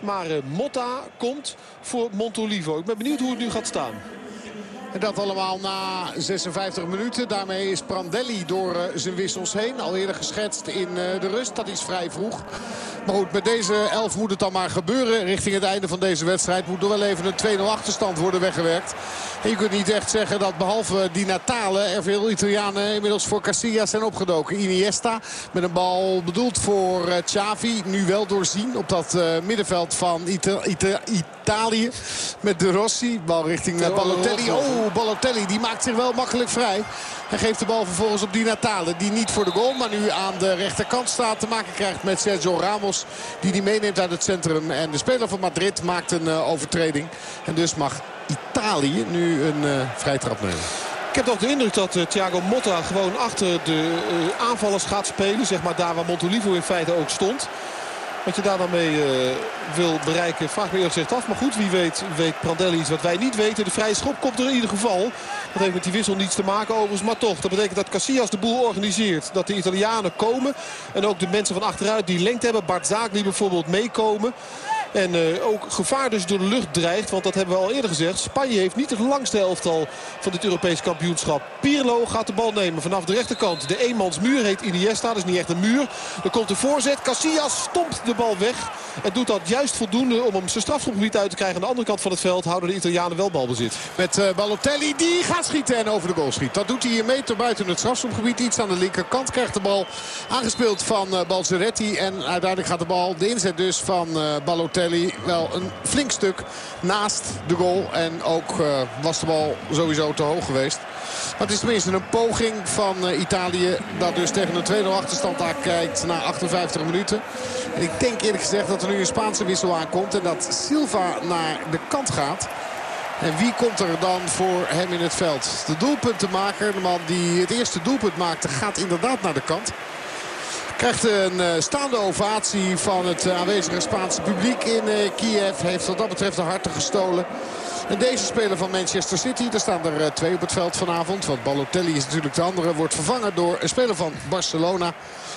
Maar Motta komt voor Montolivo. Ik ben benieuwd hoe het nu gaat staan. En dat allemaal na 56 minuten. Daarmee is Prandelli door uh, zijn wissels heen. Al eerder geschetst in uh, de rust. Dat is vrij vroeg. Maar goed, met deze elf moet het dan maar gebeuren. Richting het einde van deze wedstrijd moet er wel even een 2-0 achterstand worden weggewerkt. En je kunt niet echt zeggen dat behalve die Natale er veel Italianen inmiddels voor Casillas zijn opgedoken. Iniesta met een bal bedoeld voor uh, Xavi. Nu wel doorzien op dat middenveld van Ita Ita Italië. Met De Rossi. Bal richting Balotelli. Oh, Balotelli die maakt zich wel makkelijk vrij. Hij geeft de bal vervolgens op Di Natale. Die niet voor de goal, maar nu aan de rechterkant staat. Te maken krijgt met Sergio Ramos. Die die meeneemt uit het centrum. En de speler van Madrid maakt een uh, overtreding. En dus mag Italië nu een uh, vrijtrap nemen. Ik heb toch de indruk dat uh, Thiago Motta gewoon achter de aanvallers gaat spelen. Zeg maar daar waar Montolivo in feite ook stond. Wat je daar dan mee uh, wil bereiken, vraag me eerlijk gezegd af. Maar goed, wie weet, weet Prandelli iets wat wij niet weten. De vrije schop komt er in ieder geval. Dat heeft met die wissel niets te maken overigens. Maar toch, dat betekent dat Casillas de boel organiseert. Dat de Italianen komen. En ook de mensen van achteruit die lengte hebben. Bart Zaakli bijvoorbeeld meekomen. En uh, ook gevaar dus door de lucht dreigt. Want dat hebben we al eerder gezegd. Spanje heeft niet het langste elftal van dit Europees kampioenschap. Pirlo gaat de bal nemen vanaf de rechterkant. De eenmansmuur heet Iniesta. Dat is niet echt een muur. Er komt de voorzet. Casillas stompt de bal weg. En doet dat juist voldoende om hem zijn strafschopgebied uit te krijgen. Aan de andere kant van het veld houden de Italianen wel balbezit. Met uh, Balotelli die gaat schieten en over de goal schiet. Dat doet hij een meter buiten het strafschopgebied. Iets aan de linkerkant krijgt de bal aangespeeld van uh. En uiteindelijk gaat de bal, de inzet dus van uh, Balotelli, wel een flink stuk naast de goal. En ook was de bal sowieso te hoog geweest. Maar het is tenminste een poging van uh, Italië. Dat dus tegen een 2-0 achterstand daar kijkt na 58 minuten. En ik denk eerlijk gezegd dat er nu een Spaanse wissel aankomt. En dat Silva naar de kant gaat. En wie komt er dan voor hem in het veld? De doelpuntenmaker, de man die het eerste doelpunt maakte, gaat inderdaad naar de kant. Krijgt een uh, staande ovatie van het aanwezige Spaanse publiek in uh, Kiev. Heeft wat dat betreft de harten gestolen. En deze speler van Manchester City, er staan er uh, twee op het veld vanavond. Want Balotelli is natuurlijk de andere. Wordt vervangen door een speler van Barcelona.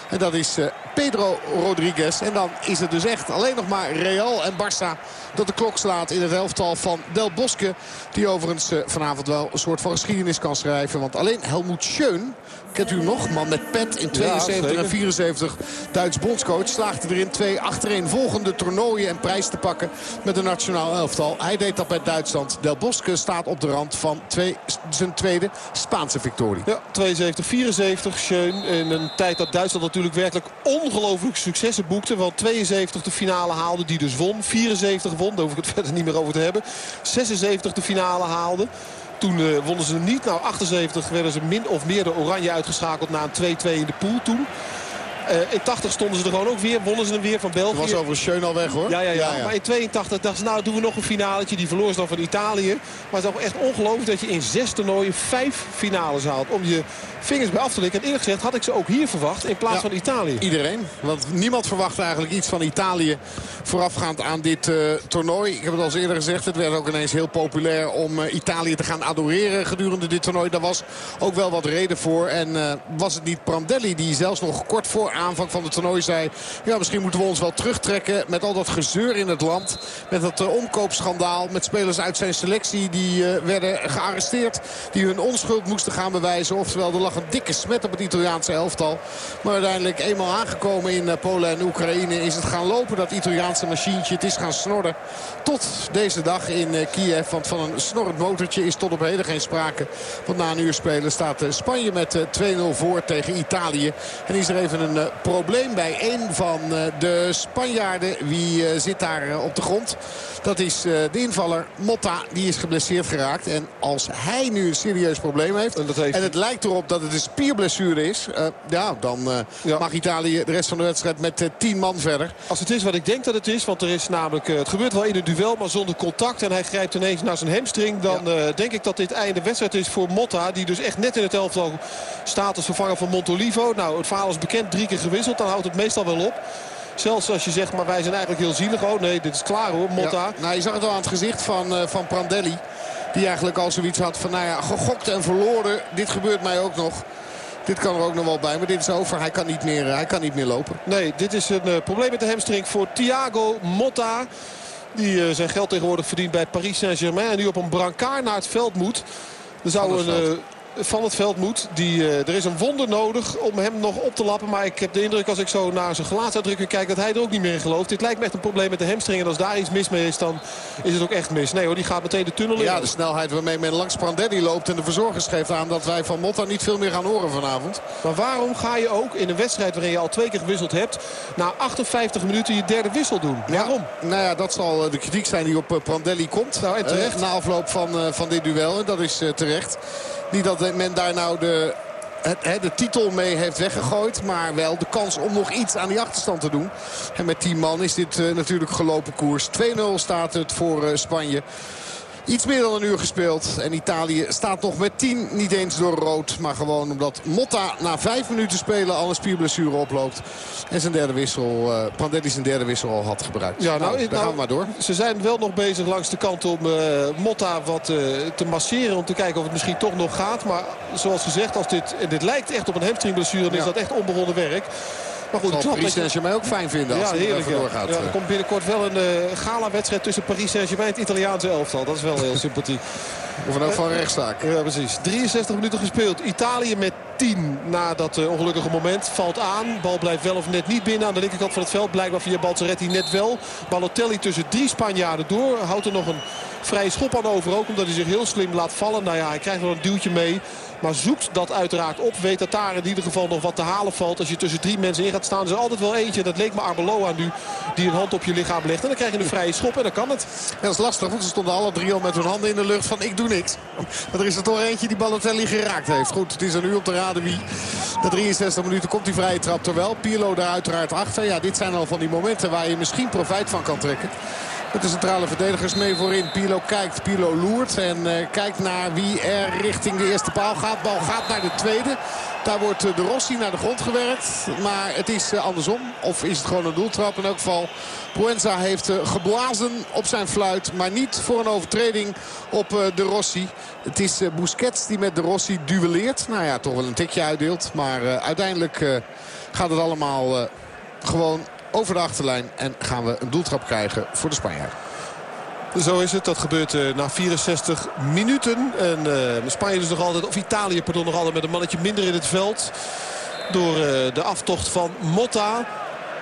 En dat is Pedro Rodriguez. En dan is het dus echt alleen nog maar Real en Barça dat de klok slaat in het elftal van Del Bosque. Die overigens vanavond wel een soort van geschiedenis kan schrijven. Want alleen Helmoet Schön, kent u nog, man met pet in 72 ja, en 74. Duits bondscoach slaagde erin twee achtereenvolgende toernooien en prijs te pakken met een nationaal elftal. Hij deed dat met Duitsland. Del Bosque staat op de rand van twee, zijn tweede Spaanse victorie. Ja, 72, 74. Schön in een tijd dat Duitsland natuurlijk werkelijk ongelooflijk successen boekte. Want 72 de finale haalde, die dus won. 74 won, daar hoef ik het verder niet meer over te hebben. 76 de finale haalde. Toen uh, wonnen ze niet. Nou, 78 werden ze min of meer de oranje uitgeschakeld na een 2-2 in de pool toen. Uh, in 80 stonden ze er gewoon ook weer. Wonnen ze hem weer van België. Dat was over Schön al weg hoor. Ja, ja, ja, ja, Maar in 82 dachten ze nou doen we nog een finaletje. Die verloor ze dan van Italië. Maar het is toch echt ongelooflijk dat je in zes toernooien vijf finales haalt. Om je vingers bij af te likken. En eerlijk gezegd had ik ze ook hier verwacht in plaats ja, van Italië. Iedereen. Want niemand verwachtte eigenlijk iets van Italië voorafgaand aan dit uh, toernooi. Ik heb het al eerder gezegd. Het werd ook ineens heel populair om uh, Italië te gaan adoreren gedurende dit toernooi. Daar was ook wel wat reden voor. En uh, was het niet Prandelli die zelfs nog kort voor aanvang van het toernooi zei... ja, misschien moeten we ons wel terugtrekken met al dat gezeur in het land. Met dat omkoopschandaal. Met spelers uit zijn selectie die werden gearresteerd. Die hun onschuld moesten gaan bewijzen. Oftewel, er lag een dikke smet op het Italiaanse elftal. Maar uiteindelijk eenmaal aangekomen in Polen en Oekraïne is het gaan lopen. Dat Italiaanse machientje. Het is gaan snorren tot deze dag in Kiev. Want van een snorrend motortje is tot op heden geen sprake. Want na een uur spelen staat Spanje met 2-0 voor tegen Italië. En is er even een probleem bij een van de Spanjaarden. Wie zit daar op de grond? Dat is de invaller Motta. Die is geblesseerd geraakt. En als hij nu een serieus probleem heeft. En, heeft... en het lijkt erop dat het een spierblessure is. Uh, ja, dan uh, ja. mag Italië de rest van de wedstrijd met uh, 10 man verder. Als het is wat ik denk dat het is. Want er is namelijk, het gebeurt wel in een duel. Maar zonder contact. En hij grijpt ineens naar zijn hamstring. Dan ja. denk ik dat dit einde wedstrijd is voor Motta. Die dus echt net in het elftal staat als vervanger van Montolivo. Nou, het verhaal is bekend. Drie keer gewisseld. Dan houdt het meestal wel op. Zelfs als je zegt, maar wij zijn eigenlijk heel zielig. Oh nee, dit is klaar hoor, Motta. Ja, nou, je zag het al aan het gezicht van, uh, van Prandelli. Die eigenlijk al zoiets had van, nou ja, gegokt en verloren. Dit gebeurt mij ook nog. Dit kan er ook nog wel bij, maar dit is over. Hij kan niet meer, hij kan niet meer lopen. Nee, dit is een probleem met de hamstring voor Thiago Motta. Die zijn geld tegenwoordig verdient bij Paris Saint-Germain. En nu op een brancard naar het veld moet. Er zou een van het veld moet. Die, uh, er is een wonder nodig om hem nog op te lappen. Maar ik heb de indruk als ik zo naar zijn gelaatsuitdrukking kijk... dat hij er ook niet meer in gelooft. Dit lijkt me echt een probleem met de hamstring. En als daar iets mis mee is, dan is het ook echt mis. Nee hoor, die gaat meteen de tunnel in. Ja, de snelheid waarmee men langs Prandelli loopt. En de verzorgers geeft aan dat wij van Motta niet veel meer gaan horen vanavond. Maar waarom ga je ook in een wedstrijd waarin je al twee keer gewisseld hebt... na 58 minuten je derde wissel doen? Waarom? Nou ja, dat zal eh, de kritiek zijn die op eh, Prandelli komt. Nou, en terecht. na afloop van, van dit duel. En dat is terecht. Niet dat men daar nou de het, de titel mee heeft weggegooid. Maar wel de kans om nog iets aan die achterstand te doen. En met 10 man is dit uh, natuurlijk gelopen koers. 2-0 staat het voor uh, Spanje. Iets meer dan een uur gespeeld. En Italië staat nog met 10. Niet eens door rood. Maar gewoon omdat Motta na vijf minuten spelen al een spierblessure oploopt. En zijn derde wissel, uh, Prandelli zijn derde wissel al had gebruikt. Ja, nou, nou, nou gaan we maar door. Ze zijn wel nog bezig langs de kant om uh, Motta wat uh, te masseren. Om te kijken of het misschien toch nog gaat. Maar zoals gezegd, als dit, dit lijkt echt op een hamstringblessure. Dan is dat echt onbegonnen werk. Maar goed, Zal Paris Saint-Germain ook fijn vinden als ja, hij heerlijk, doorgaat. Ja, er komt binnenkort wel een uh, gala-wedstrijd tussen Paris Saint-Germain en het Italiaanse elftal. Dat is wel heel sympathiek. Of een ook van rechtszaak. Ja, precies. 63 minuten gespeeld. Italië met 10 na dat uh, ongelukkige moment. Valt aan. Bal blijft wel of net niet binnen aan de linkerkant van het veld. Blijkbaar via Balzaretti net wel. Balotelli tussen drie Spanjaarden door. Houdt er nog een vrije schop aan over ook. Omdat hij zich heel slim laat vallen. Nou ja, hij krijgt wel een duwtje mee. Maar zoekt dat uiteraard op. Weet dat daar in ieder geval nog wat te halen valt. Als je tussen drie mensen in gaat staan. is er altijd wel eentje. Dat leek me Arbeloa nu. Die een hand op je lichaam legt. En dan krijg je een vrije schop. En dan kan het. Ja, dat is lastig. Want ze stonden alle drie al met hun handen in de lucht. Van ik doe niks. Maar er is er toch eentje die Balotelli geraakt heeft. Goed, het is er nu op te raden wie. De 63 minuten komt die vrije trap er wel. Pirlo daar uiteraard achter. Ja, dit zijn al van die momenten waar je misschien profijt van kan trekken. Met de centrale verdedigers mee voorin. Pilo kijkt, Pilo loert en uh, kijkt naar wie er richting de eerste paal gaat. Bal gaat naar de tweede. Daar wordt uh, de Rossi naar de grond gewerkt. Maar het is uh, andersom. Of is het gewoon een doeltrap in elk geval. Proenza heeft geblazen op zijn fluit. Maar niet voor een overtreding op de Rossi. Het is Busquets die met de Rossi duelleert. Nou ja, toch wel een tikje uitdeelt. Maar uiteindelijk gaat het allemaal gewoon over de achterlijn. En gaan we een doeltrap krijgen voor de Spanjaarden. Zo is het. Dat gebeurt uh, na 64 minuten. En uh, Spanje is nog altijd, of Italië pardon, nog altijd met een mannetje minder in het veld. Door uh, de aftocht van Motta.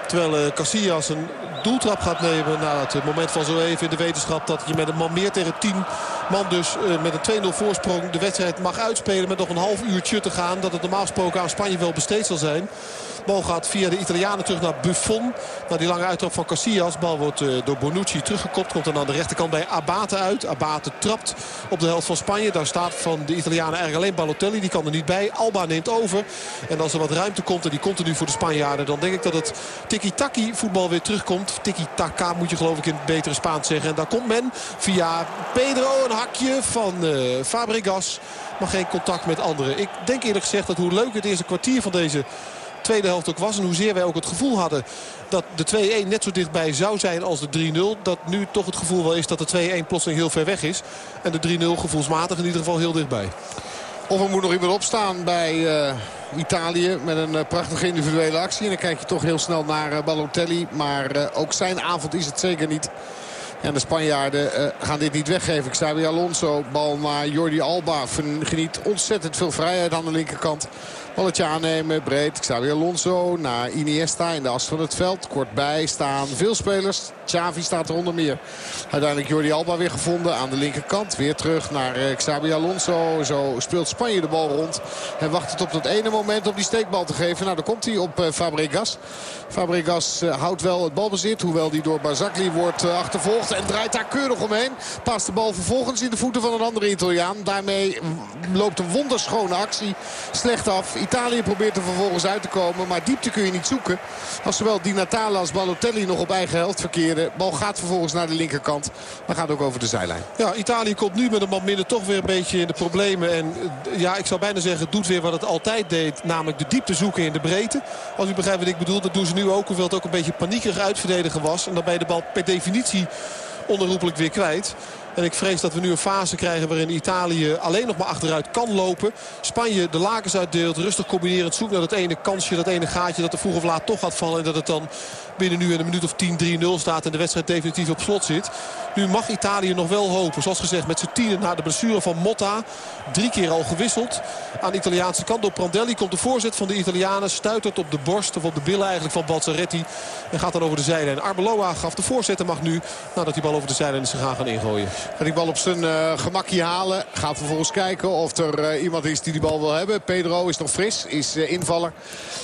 Terwijl Casillas een doeltrap gaat nemen na het moment van zo even in de wetenschap dat je met een man meer tegen 10 man dus met een 2-0 voorsprong de wedstrijd mag uitspelen met nog een half uurtje te gaan. Dat het normaal gesproken aan Spanje wel besteed zal zijn. Bal gaat via de Italianen terug naar Buffon. Naar die lange uittrap van Casillas. Bal wordt uh, door Bonucci teruggekopt. Komt dan aan de rechterkant bij Abate uit. Abate trapt op de helft van Spanje. Daar staat van de Italianen eigenlijk alleen Balotelli. Die kan er niet bij. Alba neemt over. En als er wat ruimte komt en die komt er nu voor de Spanjaarden. Dan denk ik dat het tiki-taki voetbal weer terugkomt. Tiki-taka moet je geloof ik in het betere Spaans zeggen. En daar komt men via Pedro een hakje van uh, Fabregas. Maar geen contact met anderen. Ik denk eerlijk gezegd dat hoe leuk het eerste kwartier van deze tweede helft ook was. En hoezeer wij ook het gevoel hadden dat de 2-1 net zo dichtbij zou zijn als de 3-0. Dat nu toch het gevoel wel is dat de 2-1 plotseling heel ver weg is. En de 3-0 gevoelsmatig in ieder geval heel dichtbij. Of er moet nog iemand opstaan bij uh, Italië met een uh, prachtige individuele actie. En dan kijk je toch heel snel naar uh, Balotelli. Maar ook zijn avond is het zeker niet. En de Spanjaarden gaan dit niet weggeven. Xabi Alonso, bal naar Jordi Alba. Geniet ontzettend veel vrijheid aan de linkerkant. Balletje aannemen, breed. Xavi Alonso naar Iniesta in de as van het veld. Kort bij staan veel spelers. Xavi staat er onder meer. Uiteindelijk Jordi Alba weer gevonden aan de linkerkant. Weer terug naar eh, Xabi Alonso. Zo speelt Spanje de bal rond. En wacht het op dat ene moment om die steekbal te geven. Nou, dan komt hij op uh, Fabregas. Fabregas uh, houdt wel het balbezit. Hoewel die door Barzagli wordt achtervolgd. En draait daar keurig omheen. Paast de bal vervolgens in de voeten van een andere Italiaan. Daarmee loopt een wonderschone actie slecht af. Italië probeert er vervolgens uit te komen. Maar diepte kun je niet zoeken. Als zowel Di Natale als Balotelli nog op eigen helft verkeren. Bal gaat vervolgens naar de linkerkant. Maar gaat ook over de zijlijn. Ja, Italië komt nu met een man minder toch weer een beetje in de problemen. En eh, ja, ik zou bijna zeggen, doet weer wat het altijd deed. Namelijk de diepte zoeken in de breedte. Als u begrijpt wat ik bedoel, dat doen ze nu ook. Hoewel het ook een beetje paniekerig uitverdedigen was. En je de bal per definitie onherroepelijk weer kwijt. En ik vrees dat we nu een fase krijgen waarin Italië alleen nog maar achteruit kan lopen. Spanje de lakens uitdeelt. Rustig combinerend zoekt naar dat ene kansje, dat ene gaatje dat er vroeg of laat toch gaat vallen. En dat het dan binnen nu een minuut of 10 3-0 staat en de wedstrijd definitief op slot zit. Nu mag Italië nog wel hopen. Zoals gezegd met z'n tienen na de blessure van Motta. Drie keer al gewisseld. Aan de Italiaanse kant door Prandelli komt de voorzet van de Italianen. Stuitert op de borst of op de billen eigenlijk van Balzaretti. En gaat dan over de zijlijn. Arbeloa gaf de voorzet en mag nu nadat die bal over de zijlijn is gegaan gaan ingooien. Gaat die bal op zijn uh, gemakje halen. Gaat vervolgens kijken of er uh, iemand is die die bal wil hebben. Pedro is nog fris. Is uh, invaller.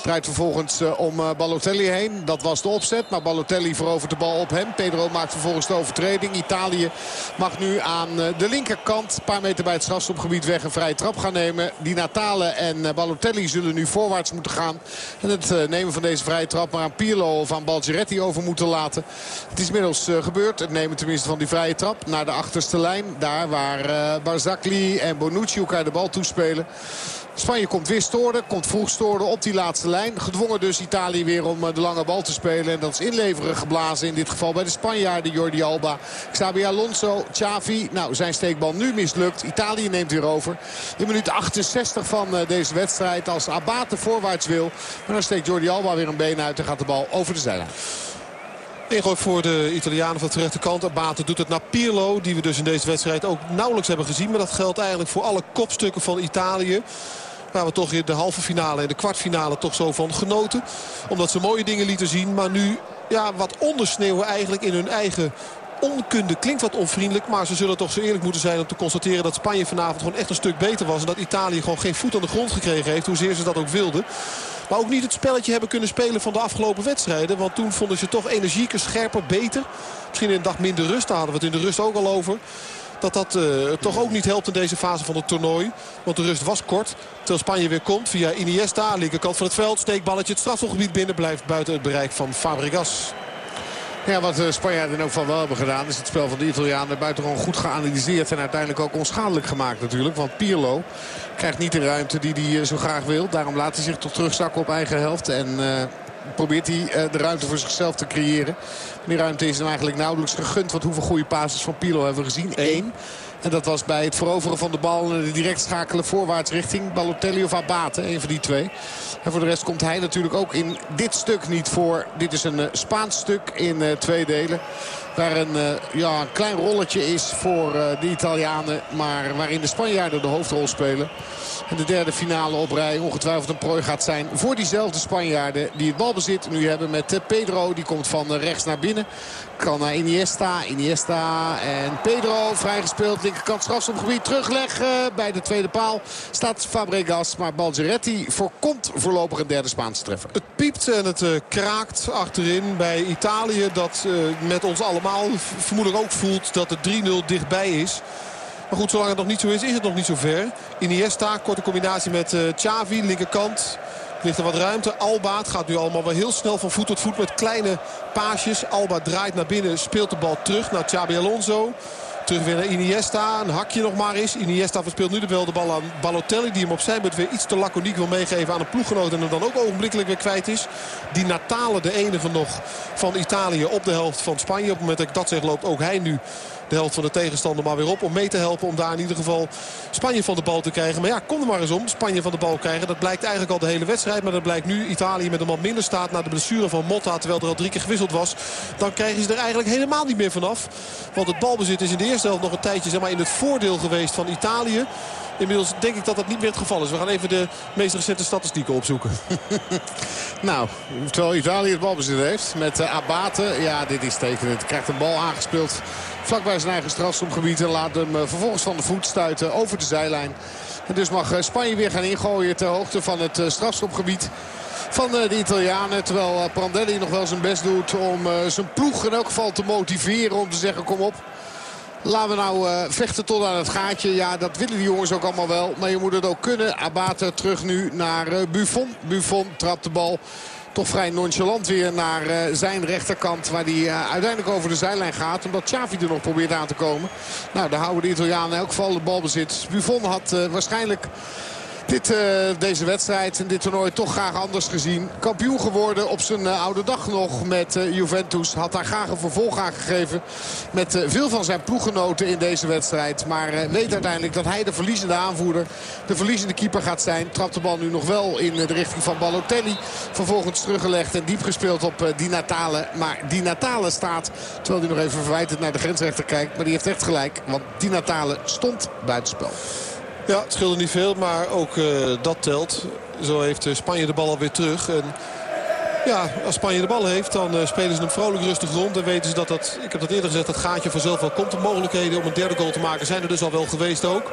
Draait vervolgens om Balotelli heen. Dat was de opzet. Maar Balotelli verovert de bal op hem. Pedro maakt vervolgens de overtreding. Italië mag nu aan de linkerkant. Een paar meter bij het strafstopgebied weg een vrije trap gaan nemen. Die Natale en Balotelli zullen nu voorwaarts moeten gaan. En het nemen van deze vrije trap maar aan Pirlo of aan Balgeretti over moeten laten. Het is inmiddels gebeurd. Het nemen tenminste van die vrije trap naar de achterste lijn. Daar waar Barzakli en Bonucci elkaar de bal toespelen. Spanje komt weer storen, komt vroeg storen op die laatste lijn. Gedwongen dus Italië weer om de lange bal te spelen. En dat is inleveren geblazen in dit geval bij de Spanjaarden. Jordi Alba, Xabi Alonso, Xavi. Nou, zijn steekbal nu mislukt. Italië neemt weer over. In minuut 68 van deze wedstrijd als Abate voorwaarts wil. Maar dan steekt Jordi Alba weer een been uit en gaat de bal over de zijlijn. Ingooi voor de Italianen van de rechterkant. Abate doet het naar Pirlo. Die we dus in deze wedstrijd ook nauwelijks hebben gezien. Maar dat geldt eigenlijk voor alle kopstukken van Italië. Waar we toch in de halve finale en de kwartfinale toch zo van genoten. Omdat ze mooie dingen lieten zien. Maar nu ja, wat ondersneeuwen eigenlijk in hun eigen onkunde. Klinkt wat onvriendelijk. Maar ze zullen toch zo eerlijk moeten zijn om te constateren dat Spanje vanavond gewoon echt een stuk beter was. En dat Italië gewoon geen voet aan de grond gekregen heeft. Hoezeer ze dat ook wilden. Maar ook niet het spelletje hebben kunnen spelen van de afgelopen wedstrijden. Want toen vonden ze toch energieker, scherper, beter. Misschien een dag minder rust. Daar hadden we het in de rust ook al over. Dat dat uh, toch ook niet helpt in deze fase van het toernooi. Want de rust was kort. Terwijl Spanje weer komt via Iniesta. Linkerkant van het veld. Steekballetje het strafselgebied binnen. Blijft buiten het bereik van Fabregas. Ja, wat de Spanjaarden ook van wel hebben gedaan... is het spel van de Italianen buitengewoon goed geanalyseerd... en uiteindelijk ook onschadelijk gemaakt natuurlijk. Want Pirlo krijgt niet de ruimte die hij zo graag wil. Daarom laat hij zich toch terugzakken op eigen helft. En uh, probeert hij uh, de ruimte voor zichzelf te creëren. Die ruimte is hem eigenlijk nauwelijks gegund. Want hoeveel goede passes van Pirlo hebben we gezien? Eén. En dat was bij het veroveren van de bal en direct schakelen voorwaarts richting Balotelli of Abate. Een van die twee. En voor de rest komt hij natuurlijk ook in dit stuk niet voor. Dit is een uh, Spaans stuk in uh, twee delen. Waar een, uh, ja, een klein rolletje is voor de Italianen. Maar waarin de Spanjaarden de hoofdrol spelen. En de derde finale op rij ongetwijfeld een prooi gaat zijn voor diezelfde Spanjaarden. Die het balbezit nu hebben met Pedro. Die komt van rechts naar binnen. Kan naar Iniesta. Iniesta en Pedro vrijgespeeld. Linkerkant strafstopgebied terugleggen. Bij de tweede paal staat Fabregas. Maar Balgeretti voorkomt voorlopig een derde Spaanse treffer. Het piept en het kraakt achterin bij Italië. Dat met ons allemaal vermoedelijk ook voelt dat het 3-0 dichtbij is. Maar goed, zolang het nog niet zo is, is het nog niet zo ver. Iniesta, korte combinatie met uh, Xavi, linkerkant. Ligt er wat ruimte. Alba, gaat nu allemaal wel heel snel van voet tot voet met kleine paasjes. Alba draait naar binnen, speelt de bal terug naar Xabi Alonso. Terug weer naar Iniesta. Een hakje nog maar eens. Iniesta verspeelt nu de wel de bal aan Balotelli. Die hem op zijn beurt weer iets te laconiek wil meegeven aan een ploeggenoot. En hem dan ook ogenblikkelijk weer kwijt is. Die Natale, de enige nog van Italië op de helft van Spanje. Op het moment dat ik dat zeg loopt ook hij nu de helft van de tegenstander maar weer op. Om mee te helpen om daar in ieder geval Spanje van de bal te krijgen. Maar ja, kom er maar eens om. Spanje van de bal krijgen. Dat blijkt eigenlijk al de hele wedstrijd. Maar dat blijkt nu Italië met een man minder staat na de blessure van Motta. Terwijl er al drie keer gewisseld was. Dan krijgen ze er eigenlijk helemaal niet meer vanaf. Want het balbezit is in de eerste helft nog een tijdje zeg maar, in het voordeel geweest van Italië. Inmiddels denk ik dat dat niet meer het geval is. We gaan even de meest recente statistieken opzoeken. nou, terwijl Italië het balbezit heeft met uh, Abate. Ja, dit is tekenend. Krijgt een bal aangespeeld vlakbij zijn eigen strafstomgebied. En laat hem uh, vervolgens van de voet stuiten over de zijlijn. En dus mag uh, Spanje weer gaan ingooien ter hoogte van het strafschopgebied van de Italianen. Terwijl Prandelli nog wel zijn best doet om zijn ploeg in elk geval te motiveren. Om te zeggen kom op. Laten we nou vechten tot aan het gaatje. Ja, dat willen die jongens ook allemaal wel. Maar je moet het ook kunnen. Abate terug nu naar Buffon. Buffon trapt de bal toch vrij nonchalant weer naar uh, zijn rechterkant. Waar hij uiteindelijk over de zijlijn gaat. Omdat Xavi er nog probeert aan te komen. Nou, daar houden de Italianen in elk geval de balbezit. Buffon had waarschijnlijk dit, uh, deze wedstrijd en dit toernooi toch graag anders gezien. Kampioen geworden op zijn uh, oude dag nog met uh, Juventus. Had daar graag een vervolg aan gegeven met veel van zijn ploeggenoten in deze wedstrijd. Maar weet uiteindelijk dat hij de verliezende aanvoerder, de verliezende keeper gaat zijn. Trapt de bal nu nog wel in de richting van Balotelli. Vervolgens teruggelegd en diep gespeeld op Di Natale. Maar Di Natale staat, terwijl hij nog even verwijtend naar de grensrechter kijkt. Maar die heeft echt gelijk, want Di Natale stond buitenspel. Ja, het scheelde niet veel, maar ook uh, dat telt. Zo heeft uh, Spanje de bal alweer terug. En ja, als Spanje de bal heeft, dan uh, spelen ze hem vrolijk rustig rond. En weten ze dat dat, ik heb dat eerder gezegd, dat gaatje vanzelf wel komt. De mogelijkheden om een derde goal te maken zijn er dus al wel geweest ook.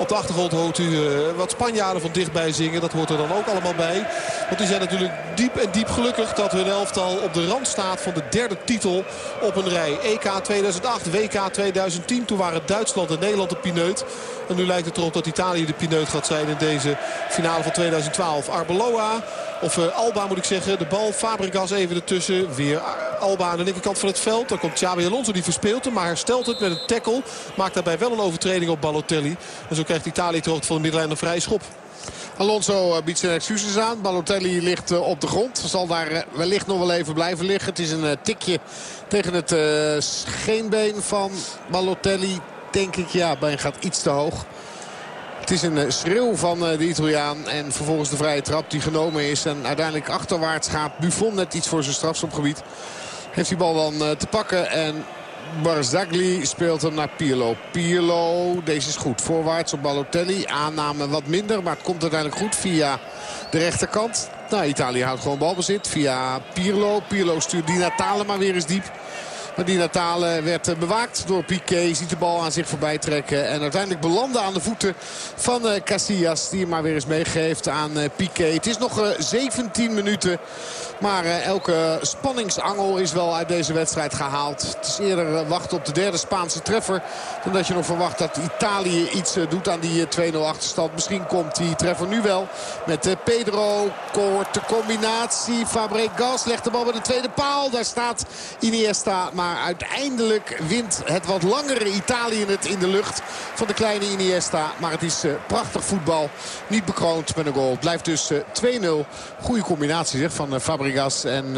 Op de achtergrond hoort u uh, wat Spanjaarden van dichtbij zingen. Dat hoort er dan ook allemaal bij. Want die zijn natuurlijk diep en diep gelukkig dat hun elftal op de rand staat van de derde titel op een rij. EK 2008, WK 2010. Toen waren Duitsland en Nederland de pineut. En nu lijkt het erop dat Italië de pineut gaat zijn in deze finale van 2012. Arbeloa, of uh, Alba moet ik zeggen. De bal, Fabregas even ertussen. Weer Alba aan de linkerkant van het veld. Dan komt Xabi Alonso, die verspeelt hem. Maar herstelt het met een tackle. Maakt daarbij wel een overtreding op Balotelli. En zo krijgt Italië terug van de middenlijn een vrije schop. Alonso biedt zijn excuses aan. Balotelli ligt op de grond. Zal daar wellicht nog wel even blijven liggen. Het is een tikje tegen het scheenbeen van Balotelli denk ik. Ja, been gaat iets te hoog. Het is een eh, schreeuw van eh, de Italiaan. En vervolgens de vrije trap die genomen is. En uiteindelijk achterwaarts gaat Buffon net iets voor zijn strafschopgebied. Heeft die bal dan eh, te pakken. En Barzagli speelt hem naar Pirlo. Pirlo, deze is goed. Voorwaarts op Balotelli. Aanname wat minder, maar het komt uiteindelijk goed via de rechterkant. Nou, Italië houdt gewoon balbezit via Pirlo. Pirlo stuurt die Natale maar weer eens diep. Maar die Natale werd eh, bewaakt door Piqué. Ziet de bal aan zich voorbij trekken. En uiteindelijk belandde aan de voeten van eh, Casillas. Die hem maar weer eens meegeeft aan eh, Piqué. Het is nog 17 minuten. Maar elke spanningsangel is wel uit deze wedstrijd gehaald. Het is eerder wachten op de derde Spaanse treffer. Dan dat je nog verwacht dat Italië iets doet aan die 2-0 achterstand. Misschien komt die treffer nu wel. Met Pedro. Korte combinatie. Fabregas legt de bal bij de tweede paal. Daar staat Iniesta. Maar uiteindelijk wint het wat langere Italië het in de lucht van de kleine Iniesta. Maar het is uh, prachtig voetbal. Niet bekroond met een goal. Het blijft dus uh, 2-0. Goede combinatie zeg, van uh, Fabregas en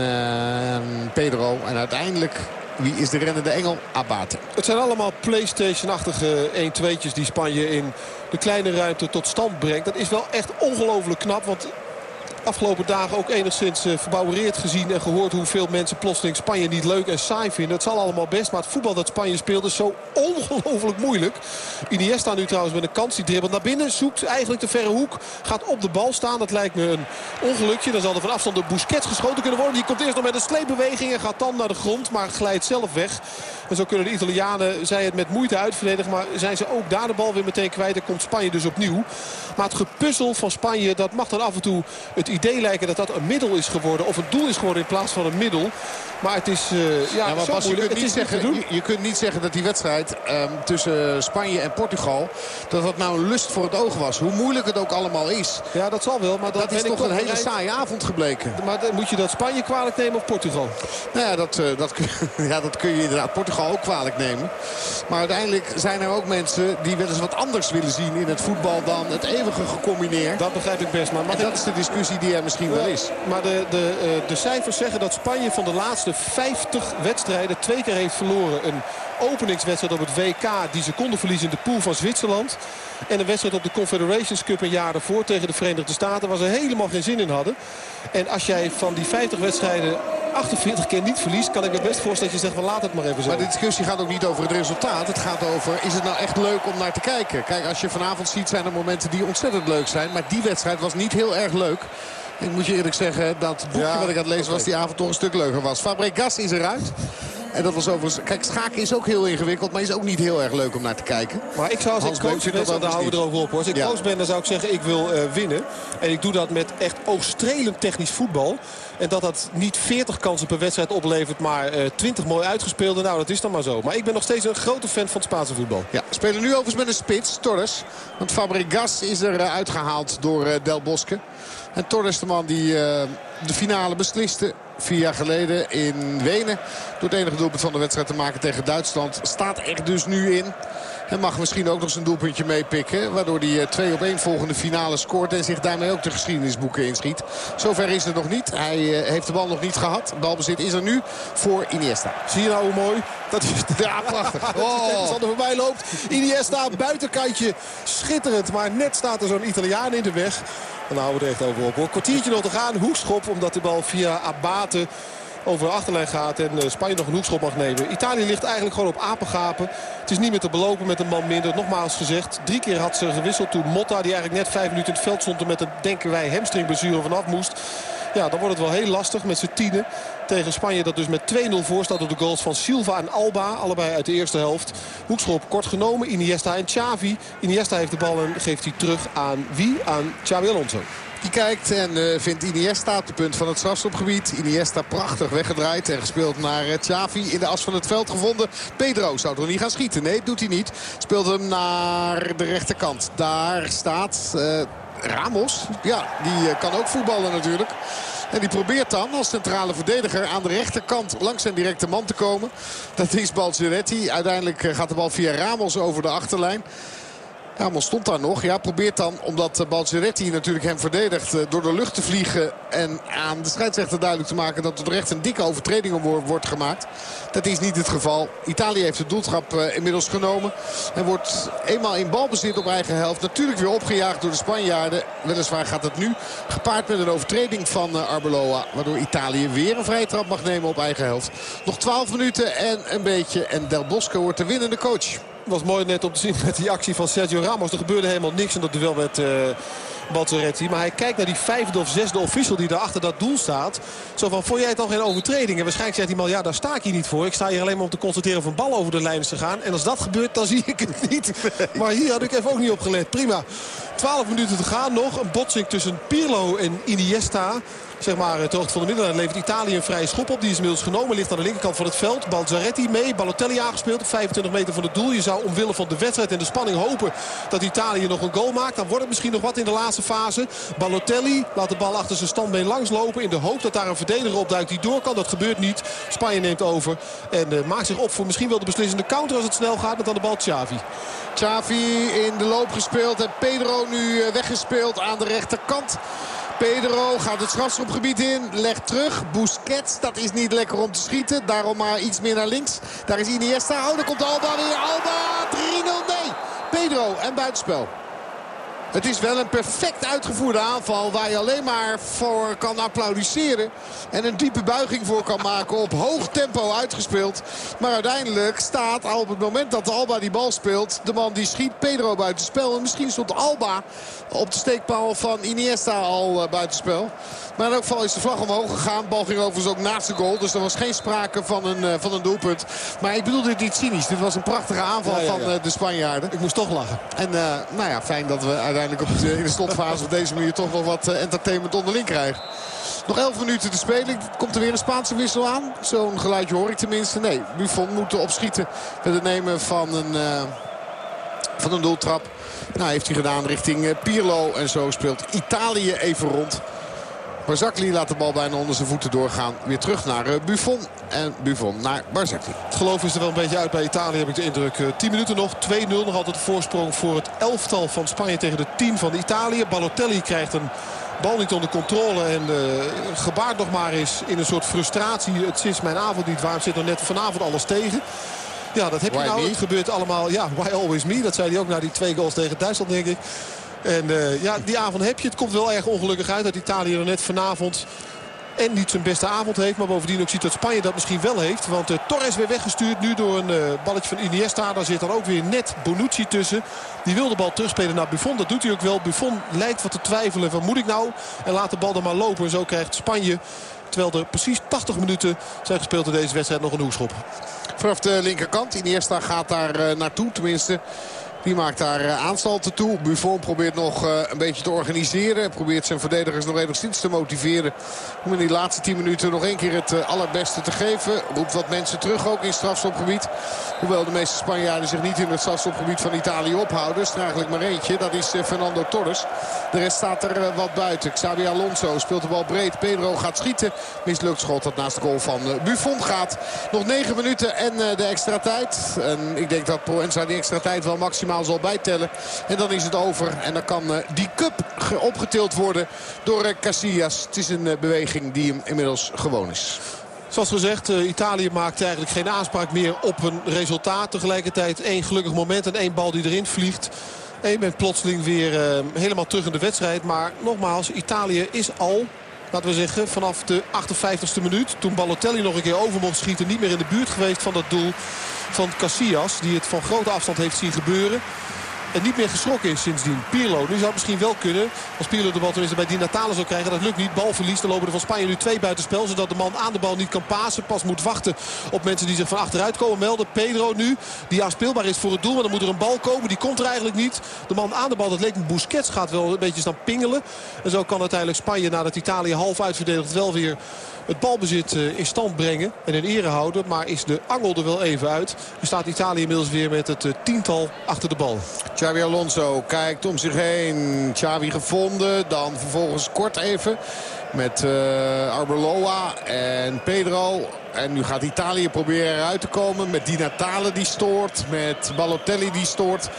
Pedro. En uiteindelijk wie is de rennende engel? Abate. Het zijn allemaal Playstation-achtige 1-2'tjes die Spanje in de kleine ruimte tot stand brengt. Dat is wel echt ongelooflijk knap. Want afgelopen dagen ook enigszins uh, verbouwereerd gezien en gehoord hoeveel mensen plotseling Spanje niet leuk en saai vinden. Het zal allemaal best, maar het voetbal dat Spanje speelt is zo ongelooflijk moeilijk. Iniesta nu trouwens met een kans, die dribbelt naar binnen, zoekt eigenlijk de verre hoek, gaat op de bal staan. Dat lijkt me een ongelukje. Dan zal er van afstand door Busquets geschoten kunnen worden. Die komt eerst nog met een sleepbeweging en gaat dan naar de grond, maar glijdt zelf weg. En zo kunnen de Italianen, zij het met moeite uitverdedigen, maar zijn ze ook daar de bal weer meteen kwijt. Dan komt Spanje dus opnieuw. Maar het gepuzzel van Spanje, dat mag dan af en toe het idee lijken dat dat een middel is geworden. Of een doel is geworden in plaats van een middel. Maar het is uh, ja, ja maar Je kunt, niet zeggen, je, je, kunt niet zeggen dat die wedstrijd um, tussen Spanje en Portugal... dat dat nou een lust voor het oog was. Hoe moeilijk het ook allemaal is. Ja, dat zal wel. Maar dat, dat is toch een hele saaie avond gebleken. Maar moet je dat Spanje kwalijk nemen of Portugal? Nou ja, dat, uh, dat, ja, dat kun je inderdaad Portugal ook kwalijk nemen. Maar uiteindelijk zijn er ook mensen die wel eens wat anders willen zien in het voetbal... dan het eeuwige gecombineerd. Dat begrijp ik best. Maar, maar dat is de discussie die er misschien wel is. Maar de, de, uh, de cijfers zeggen dat Spanje van de laatste 50 wedstrijden twee keer heeft verloren. Een openingswedstrijd op het WK die ze konden verliezen in de pool van Zwitserland. En een wedstrijd op de Confederations Cup een jaar ervoor tegen de Verenigde Staten. Waar ze helemaal geen zin in hadden. En als jij van die 50 wedstrijden 48 keer niet verliest... kan ik me best voorstellen dat je zegt, van laat het maar even zo. Maar de discussie gaat ook niet over het resultaat. Het gaat over, is het nou echt leuk om naar te kijken? Kijk, als je vanavond ziet zijn er momenten die ontzettend leuk zijn. Maar die wedstrijd was niet heel erg leuk. Ik moet je eerlijk zeggen, dat boekje wat ik aan het lezen was... die avond toch een stuk leuker was. Fabregas is eruit. En dat was overigens... Kijk, schaken is ook heel ingewikkeld, maar is ook niet heel erg leuk om naar te kijken. Maar ik zou als ik coach ben, daar houden we erover op hoor. Als ik ja. coach ben, dan zou ik zeggen, ik wil uh, winnen. En ik doe dat met echt oogstrelend technisch voetbal. En dat dat niet 40 kansen per wedstrijd oplevert, maar uh, 20 mooi uitgespeelde. Nou, dat is dan maar zo. Maar ik ben nog steeds een grote fan van het Spaanse voetbal. Ja, spelen nu overigens met een spits, Torres. Want Fabregas is er uh, uitgehaald door Del Bosque. En Torres de man die uh, de finale besliste vier jaar geleden in Wenen. Door het enige doelpunt van de wedstrijd te maken tegen Duitsland. Staat er dus nu in. En mag misschien ook nog zijn doelpuntje meepikken. Waardoor hij twee op één volgende finale scoort. En zich daarmee ook de geschiedenisboeken inschiet. Zover is het nog niet. Hij heeft de bal nog niet gehad. Balbezit is er nu voor Iniesta. Zie je nou hoe mooi? Dat is ja, prachtig. Oh. Dat er voorbij loopt. Iniesta buitenkantje. Schitterend. Maar net staat er zo'n Italiaan in de weg. Dan houden we er echt over op. Hoor. Kwartiertje nog te gaan. Hoekschop omdat de bal via Abate over de achterlijn gaat en eh, Spanje nog een hoekschop mag nemen. Italië ligt eigenlijk gewoon op apengapen. Het is niet meer te belopen met een man minder. Nogmaals gezegd, drie keer had ze gewisseld toen Motta... die eigenlijk net vijf minuten in het veld stond... en met een, denken wij, hamstringblessure vanaf moest. Ja, dan wordt het wel heel lastig met z'n tienen tegen Spanje. Dat dus met 2-0 voor staat op de goals van Silva en Alba. Allebei uit de eerste helft. Hoekschop kort genomen. Iniesta en Xavi. Iniesta heeft de bal en geeft hij terug aan wie? Aan Xavi Alonso. Die kijkt en uh, vindt Iniesta op de punt van het strafstopgebied. Iniesta prachtig weggedraaid en gespeeld naar uh, Xavi. In de as van het veld gevonden. Pedro zou er niet gaan schieten. Nee, doet hij niet. Speelt hem naar de rechterkant. Daar staat... Uh, Ramos, ja, die kan ook voetballen natuurlijk. En die probeert dan als centrale verdediger aan de rechterkant langs zijn directe man te komen. Dat is Balzeretti. Uiteindelijk gaat de bal via Ramos over de achterlijn. Ramos stond daar nog. Ja, probeert dan, omdat Balzeretti natuurlijk hem verdedigt... Eh, door de lucht te vliegen en aan de scheidsrechter duidelijk te maken... dat er recht een dikke overtreding wordt gemaakt. Dat is niet het geval. Italië heeft de doeltrap eh, inmiddels genomen. En wordt eenmaal in balbezit op eigen helft. Natuurlijk weer opgejaagd door de Spanjaarden. Weliswaar gaat het nu gepaard met een overtreding van eh, Arbeloa. Waardoor Italië weer een vrije trap mag nemen op eigen helft. Nog 12 minuten en een beetje. En Del Bosco wordt de winnende coach was mooi net om te zien met die actie van Sergio Ramos. Er gebeurde helemaal niks in dat duel met uh, Balzaretti. Maar hij kijkt naar die vijfde of zesde official die daar achter dat doel staat. Zo van, vond jij het al geen overtreding? En waarschijnlijk zegt die man, ja daar sta ik hier niet voor. Ik sta hier alleen maar om te constateren of een bal over de lijn is gegaan. En als dat gebeurt, dan zie ik het niet. Maar hier had ik even ook niet op gelet. Prima. 12 minuten te gaan nog. Een botsing tussen Pirlo en Iniesta zeg maar, het hoogte van de middenlijn levert Italië een vrije schop op. Die is inmiddels genomen. Ligt aan de linkerkant van het veld. Balzaretti mee. Balotelli aangespeeld op 25 meter van het doel. Je zou omwille van de wedstrijd en de spanning hopen dat Italië nog een goal maakt. Dan wordt het misschien nog wat in de laatste fase. Balotelli laat de bal achter zijn standbeen langslopen. In de hoop dat daar een verdediger opduikt die door kan. Dat gebeurt niet. Spanje neemt over. En uh, maakt zich op voor misschien wel de beslissende counter als het snel gaat. Met dan de bal Xavi. Xavi in de loop gespeeld. En Pedro nu eh, weggespeeld aan de rechterkant. Pedro gaat het strafschopgebied in. Legt terug. Busquets. Dat is niet lekker om te schieten. Daarom maar iets meer naar links. Daar is Iniesta. Oh, daar komt Alba weer. Alba 3-0. Nee. Pedro en buitenspel. Het is wel een perfect uitgevoerde aanval waar je alleen maar voor kan applaudisseren. En een diepe buiging voor kan maken op hoog tempo uitgespeeld. Maar uiteindelijk staat al op het moment dat Alba die bal speelt... de man die schiet Pedro buitenspel. En misschien stond Alba op de steekpaal van Iniesta al uh, buitenspel. Maar in elk geval is de vlag omhoog gegaan. Bal ging overigens ook naast de goal. Dus er was geen sprake van een, uh, van een doelpunt. Maar ik bedoel dit niet cynisch. Dit was een prachtige aanval van uh, de Spanjaarden. Ik moest toch lachen. En nou ja, fijn dat we uiteindelijk uiteindelijk op in de slotfase op deze manier toch wel wat eh, entertainment onderling krijgen. Nog 11 minuten te spelen. Komt er weer een Spaanse wissel aan? Zo'n geluidje hoor ik tenminste. Nee, Buffon moet opschieten met het nemen van een, uh, van een doeltrap. Nou, heeft hij gedaan richting uh, Pirlo. En zo speelt Italië even rond. Barzakli laat de bal bijna onder zijn voeten doorgaan. Weer terug naar uh, Buffon. En Buffon naar Barzakli. Het geloof is er wel een beetje uit bij Italië, heb ik de indruk. 10 uh, minuten nog, 2-0. Nog altijd voorsprong voor het elftal van Spanje tegen de 10 van Italië. Balotelli krijgt een bal niet onder controle. En uh, gebaard nog maar is in een soort frustratie. Het sinds mijn avond niet. Waarom zit er net vanavond alles tegen? Ja, dat heb je nou. Het gebeurt allemaal. Ja, why always me? Dat zei hij ook na die twee goals tegen Duitsland, denk ik. En uh, ja, die avond heb je. Het komt wel erg ongelukkig uit dat Italië er net vanavond en niet zijn beste avond heeft. Maar bovendien ook ziet dat Spanje dat misschien wel heeft. Want uh, Torres weer weggestuurd nu door een uh, balletje van Iniesta. Daar zit dan ook weer net Bonucci tussen. Die wil de bal terugspelen naar Buffon. Dat doet hij ook wel. Buffon lijkt wat te twijfelen. Van moet ik nou? En laat de bal dan maar lopen. En zo krijgt Spanje, terwijl er precies 80 minuten zijn gespeeld in deze wedstrijd, nog een hoekschop. Vanaf de linkerkant. Iniesta gaat daar naartoe. Tenminste Die maakt daar aanstalten toe. Buffon probeert nog een beetje te organiseren. Probeert zijn verdedigers nog enigszins te motiveren. Om in die laatste 10 minuten nog één keer het allerbeste te geven. Roept wat mensen terug ook in strafstopgebied. Hoewel de meeste Spanjaarden zich niet in het strafstopgebied van Italië ophouden. Is er eigenlijk maar eentje. Dat is Fernando Torres. De rest staat er wat buiten. Xabi Alonso speelt de bal breed. Pedro gaat schieten. Mislukt schot dat naast de goal van Buffon gaat. Nog 9 minuten en de extra tijd. En ik denk dat Proenza die extra tijd wel maximaal zal bijtellen. En dan is het over. En dan kan die cup opgetild worden door Casillas. Het is een beweging die hem inmiddels gewoon is. Zoals gezegd, Italië maakt eigenlijk geen aanspraak meer op een resultaat. Tegelijkertijd één gelukkig moment en één bal die erin vliegt. En je bent plotseling weer helemaal terug in de wedstrijd. Maar nogmaals, Italië is al laten we zeggen, vanaf de 58e minuut. Toen Balotelli nog een keer over mocht schieten. Niet meer in de buurt geweest van dat doel van Casillas. Die het van grote afstand heeft zien gebeuren. En niet meer geschrokken is sindsdien. Pirlo, nu zou het misschien wel kunnen. Als Pirlo de bal tenminste bij Di Natale zou krijgen. Dat lukt niet. Balverlies. Dan lopen er van Spanje nu twee buitenspel. Zodat de man aan de bal niet kan pasen. Pas moet wachten op mensen die zich van achteruit komen melden. Pedro nu. Die aanspeelbaar is voor het doel. Maar dan moet er een bal komen. Die komt er eigenlijk niet. De man aan de bal. Dat leek een Busquets. Gaat wel een beetje staan pingelen. En zo kan uiteindelijk Spanje nadat Italië half uitverdedigd wel weer het balbezit eh, in stand brengen en in ere houden. Maar is de angel er wel even uit. Er staat Italië inmiddels weer met het eh, tiental achter de bal. Xavi Alonso kijkt om zich heen. Xavi gevonden. Dan vervolgens kort even met uh, Arbeloa en Pedro. En nu gaat Italië proberen eruit te komen met Di Natale die stoort. Met Balotelli die stoort.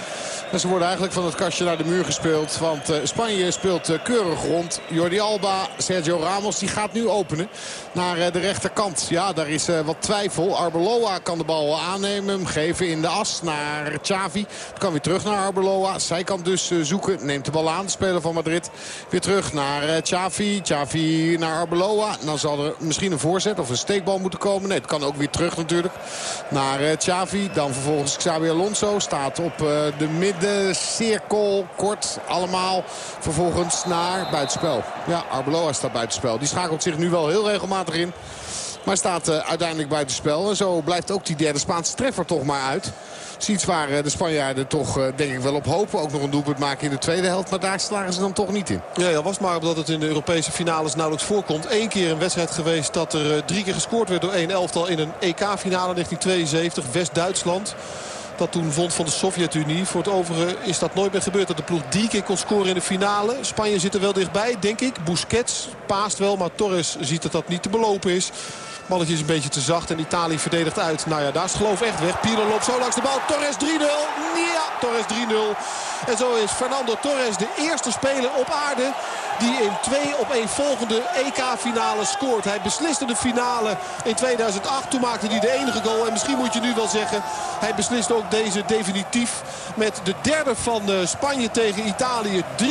En ze worden eigenlijk van het kastje naar de muur gespeeld. Want uh, Spanje speelt uh, keurig rond. Jordi Alba, Sergio Ramos, die gaat nu openen naar uh, de rechterkant. Ja, daar is wat twijfel. Arbeloa kan de bal aannemen. Hem geven in de as naar Xavi. kan weer terug naar Arbeloa. Zij kan dus zoeken. Neemt de bal aan. De speler van Madrid. Weer terug naar Xavi. Xavi naar Arbeloa. Dan zal er misschien een voorzet of een steekbal moeten komen. Nee, het kan ook weer terug natuurlijk. Naar Xavi. Dan vervolgens Xabi Alonso. Staat op de midden de cirkel. Kort allemaal. Vervolgens naar buitenspel. Ja, Arbeloa staat buitenspel. Die schakelt zich nu wel heel regelmatig in. Maar staat uh, uiteindelijk buitenspel. En zo blijft ook die derde Spaanse treffer toch maar uit. Ziet waar uh, de Spanjaarden toch uh, denk ik wel op hopen. Ook nog een doelpunt maken in de tweede helft. Maar daar slagen ze dan toch niet in. Ja, ja was maar omdat het in de Europese finales nauwelijks voorkomt. Eén keer een wedstrijd geweest dat er drie keer gescoord werd door één elftal in een EK-finale 1972. West-Duitsland dat toen vond van de Sovjet-Unie. Voor het overige is dat nooit meer gebeurd. Dat de ploeg drie keer kon scoren in de finale. Spanje zit er wel dichtbij, denk ik. Busquets paast wel, maar Torres ziet dat dat niet te belopen is. Mannetje is een beetje te zacht en Italië verdedigt uit. Nou ja, daar is geloof echt weg. Pirlo loopt zo langs de bal. Torres 3-0. Ja, Torres 3-0. En zo is Fernando Torres de eerste speler op aarde die in twee op een volgende EK-finale scoort. Hij besliste de finale in 2008. Toen maakte hij de enige goal. En misschien moet je nu wel zeggen, hij beslist ook deze definitief. Met de derde van eh, Spanje tegen Italië 3-0.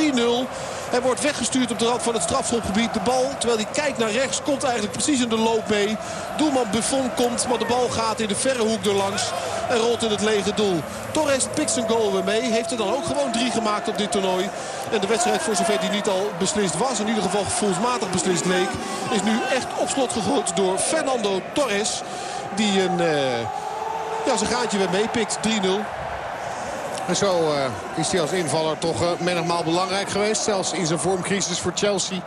Hij wordt weggestuurd op de rand van het strafschopgebied. De bal, terwijl hij kijkt naar rechts, komt eigenlijk precies in de loop mee. Doelman Buffon komt, maar de bal gaat in de verre hoek erlangs. En rolt in het lege doel. Torres pikt zijn goal weer mee. Heeft er dan ook gewoon drie gemaakt op dit toernooi. En de wedstrijd, voor zover die niet al beslist was, in ieder geval gevoelsmatig beslist leek, is nu echt op slot gegooid door Fernando Torres. Die een, uh, ja, zijn gaatje weer meepikt. 3-0. En zo uh, is hij als invaller toch uh, menigmaal belangrijk geweest. Zelfs in zijn vormcrisis voor Chelsea.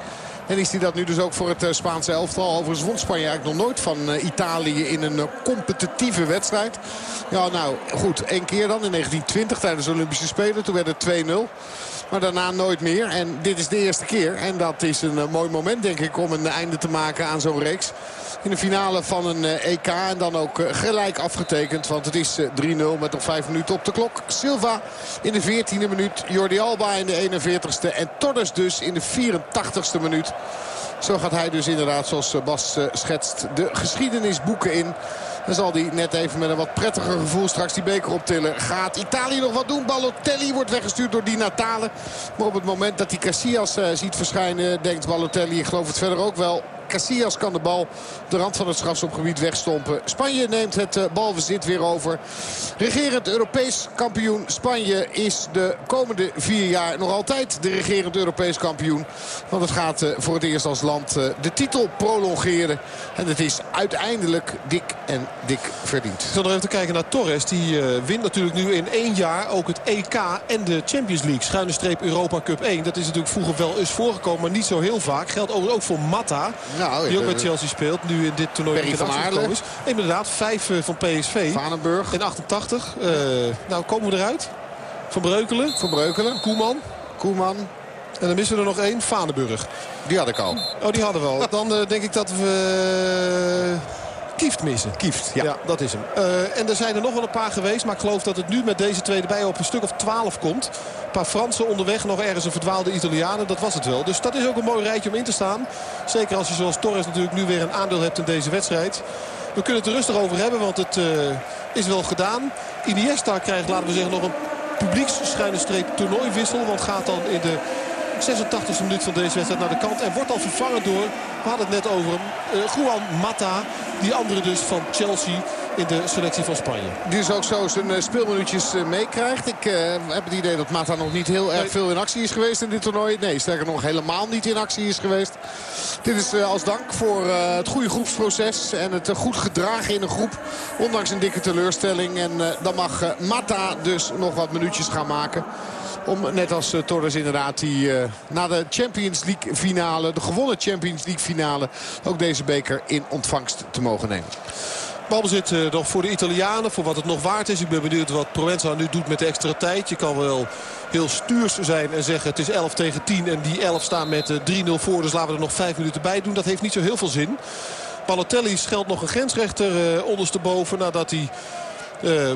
En is hij dat nu dus ook voor het uh, Spaanse elftal. Overigens won Spanje eigenlijk nog nooit van Italië in een competitieve wedstrijd. Ja, nou goed, één keer dan in 1920 tijdens de Olympische Spelen. Toen werd het 2-0. Maar daarna nooit meer. En dit is de eerste keer. En dat is een mooi moment denk ik om een einde te maken aan zo'n reeks in de finale van een EK. En dan ook gelijk afgetekend. Want het is 3-0 met nog 5 minuten op de klok. Silva in de 14e minuut. Jordi Alba in de 41ste. En Torres dus in de 84ste minuut. Zo gaat hij dus inderdaad, zoals Bas schetst, de geschiedenisboeken in. Dan zal hij net even met een wat prettiger gevoel straks die beker optillen. Gaat Italië nog wat doen? Balotelli wordt weggestuurd door Di Natale. Maar op het moment dat hij Casillas uh, ziet verschijnen... denkt Balotelli, ik geloof het verder ook wel... Casillas kan de bal de rand van het strafschopgebied wegstompen. Spanje neemt het balbezit weer over. Regerend Europees kampioen Spanje is de komende vier jaar nog altijd de regerend Europees kampioen. Want het gaat voor het eerst als land de titel prolongeren. En het is uiteindelijk dik en dik verdiend. Ik zal nog even kijken naar Torres. Die wint natuurlijk nu in één jaar ook het EK en de Champions League. Schuine streep Europa Cup 1. Dat is natuurlijk vroeger wel eens voorgekomen, maar niet zo heel vaak. Geldt ook voor Matta, nou, die ook bij Chelsea speelt. Nu in dit toernooi Berry van Aarle. is. Inderdaad, vijf eh, van PSV. Vanenburg. In 88. Uh, nou, komen we eruit. Van Breukelen. Van Breukelen. Koeman. Koeman. En dan missen we er nog één. Vanenburg. Die had ik al. Oh, die hadden we al. Dan uh, denk ik dat we... Kieft missen. Kieft, ja. dat is hem. Uh, en er zijn er nog wel een paar geweest. Maar ik geloof dat het nu met deze twee erbij op een stuk of twaalf komt. Een paar Fransen onderweg. Nog ergens een verdwaalde Italianen. Dat was het wel. Dus dat is ook een mooi rijtje om in te staan. Zeker als je zoals Torres natuurlijk nu weer een aandeel hebt in deze wedstrijd. We kunnen het er rustig over hebben. Want het uh, is wel gedaan. Iniesta krijgt, laten we zeggen, nog een publieksschuine streep toernooiwissel. Want gaat dan in de 86e minuut van deze wedstrijd naar de kant. En wordt al vervangen door, we hadden het net over hem, uh, Juan Mata. Die andere dus van Chelsea in de selectie van Spanje. Die dus ook zo zijn uh, speelminuutjes uh, meekrijgt. Ik heb het idee dat Mata nog niet heel erg veel in actie is geweest in dit toernooi. Nee, sterker nog helemaal niet in actie is geweest. Dit is als dank voor het goede groepsproces. En het goed gedragen in een groep. Ondanks een dikke teleurstelling. En dan mag Mata dus nog wat minuutjes gaan maken. Om net als uh, Torres inderdaad die uh, na de Champions League finale, de gewonnen Champions League finale, ook deze beker in ontvangst te mogen nemen. Balbezit uh, nog voor de Italianen, voor wat het nog waard is. Ik ben benieuwd wat Provenza nu doet met de extra tijd. Je kan wel heel stuurs zijn en zeggen het is 11 tegen 10 en die 11 staan met 3-0 voor. Dus laten we er nog 5 minuten bij doen. Dat heeft niet zo heel veel zin. Balotelli scheldt nog een grensrechter ondersteboven nadat hij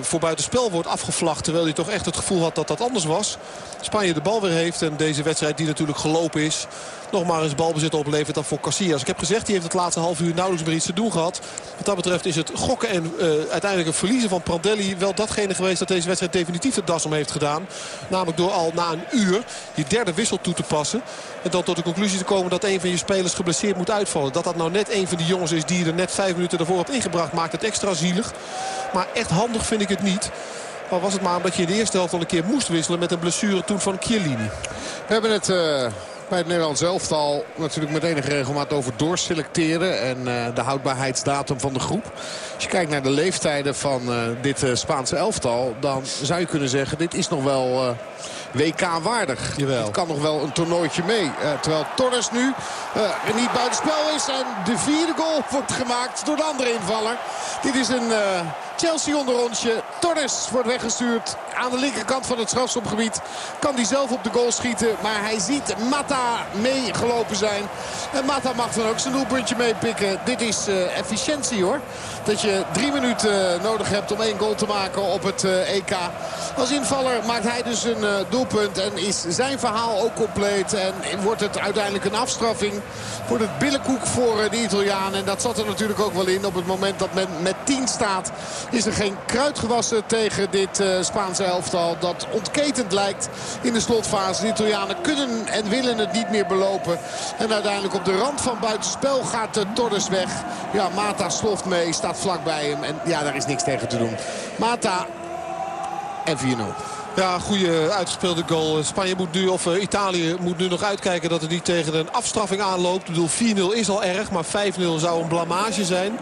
voor buitenspel wordt afgevlacht. Terwijl hij toch echt het gevoel had dat dat anders was. Spanje de bal weer heeft. En deze wedstrijd die natuurlijk gelopen is. Nog maar eens balbezit oplevert dan voor Casillas. Ik heb gezegd, die heeft het laatste half uur nauwelijks meer iets te doen gehad. Wat dat betreft is het gokken en uh, uiteindelijk het verliezen van Prandelli... wel datgene geweest dat deze wedstrijd definitief de das om heeft gedaan. Namelijk door al na een uur die derde wissel toe te passen. En dan tot de conclusie te komen dat een van je spelers geblesseerd moet uitvallen. Dat dat nou net een van die jongens is die je er net vijf minuten daarvoor hebt ingebracht... maakt het extra zielig. Maar echt handig vind ik het niet. Al was het maar omdat je in de eerste helft al een keer moest wisselen met een blessure toen van Chiellini. We hebben het... Uh bij het Nederlands elftal natuurlijk met enige regelmaat over doorselecteren. En uh, de houdbaarheidsdatum van de groep. Als je kijkt naar de leeftijden van uh, dit uh, Spaanse elftal. Dan zou je kunnen zeggen dit is nog wel WK-waardig. Het kan nog wel een toernooitje mee. terwijl Torres nu niet buitenspel is. En de vierde goal wordt gemaakt door de andere invaller. Dit is een... Chelsea onderrondje. Torres wordt weggestuurd aan de linkerkant van het strafschopgebied. Kan hij zelf op de goal schieten. Maar hij ziet Mata meegelopen zijn. En Mata mag dan ook zijn doelpuntje meepikken. Dit is uh, efficiëntie hoor. Dat je drie minuten uh, nodig hebt om één goal te maken op het uh, EK. Als invaller maakt hij dus een doelpunt. En is zijn verhaal ook compleet. En wordt het uiteindelijk een afstraffing. Wordt het billenkoek voor de Italianen. En dat zat er natuurlijk ook wel in. Op het moment dat men met 10 staat is er geen kruid gewassen tegen dit uh, Spaanse elftal. Dat ontketend lijkt in de slotfase. De Italianen kunnen en willen het niet meer belopen. En uiteindelijk op de rand van buitenspel gaat uh, Torres weg. Ja, Mata sloft mee, staat vlak bij hem. En ja, daar is niks tegen te doen. Mata en 4-0. Ja, goede uitgespeelde goal. Spanje moet nu, of uh, Italië moet nu nog uitkijken dat het niet tegen een afstraffing aanloopt. Ik bedoel, 4-0 is al erg, maar 5-0 zou een blamage zijn.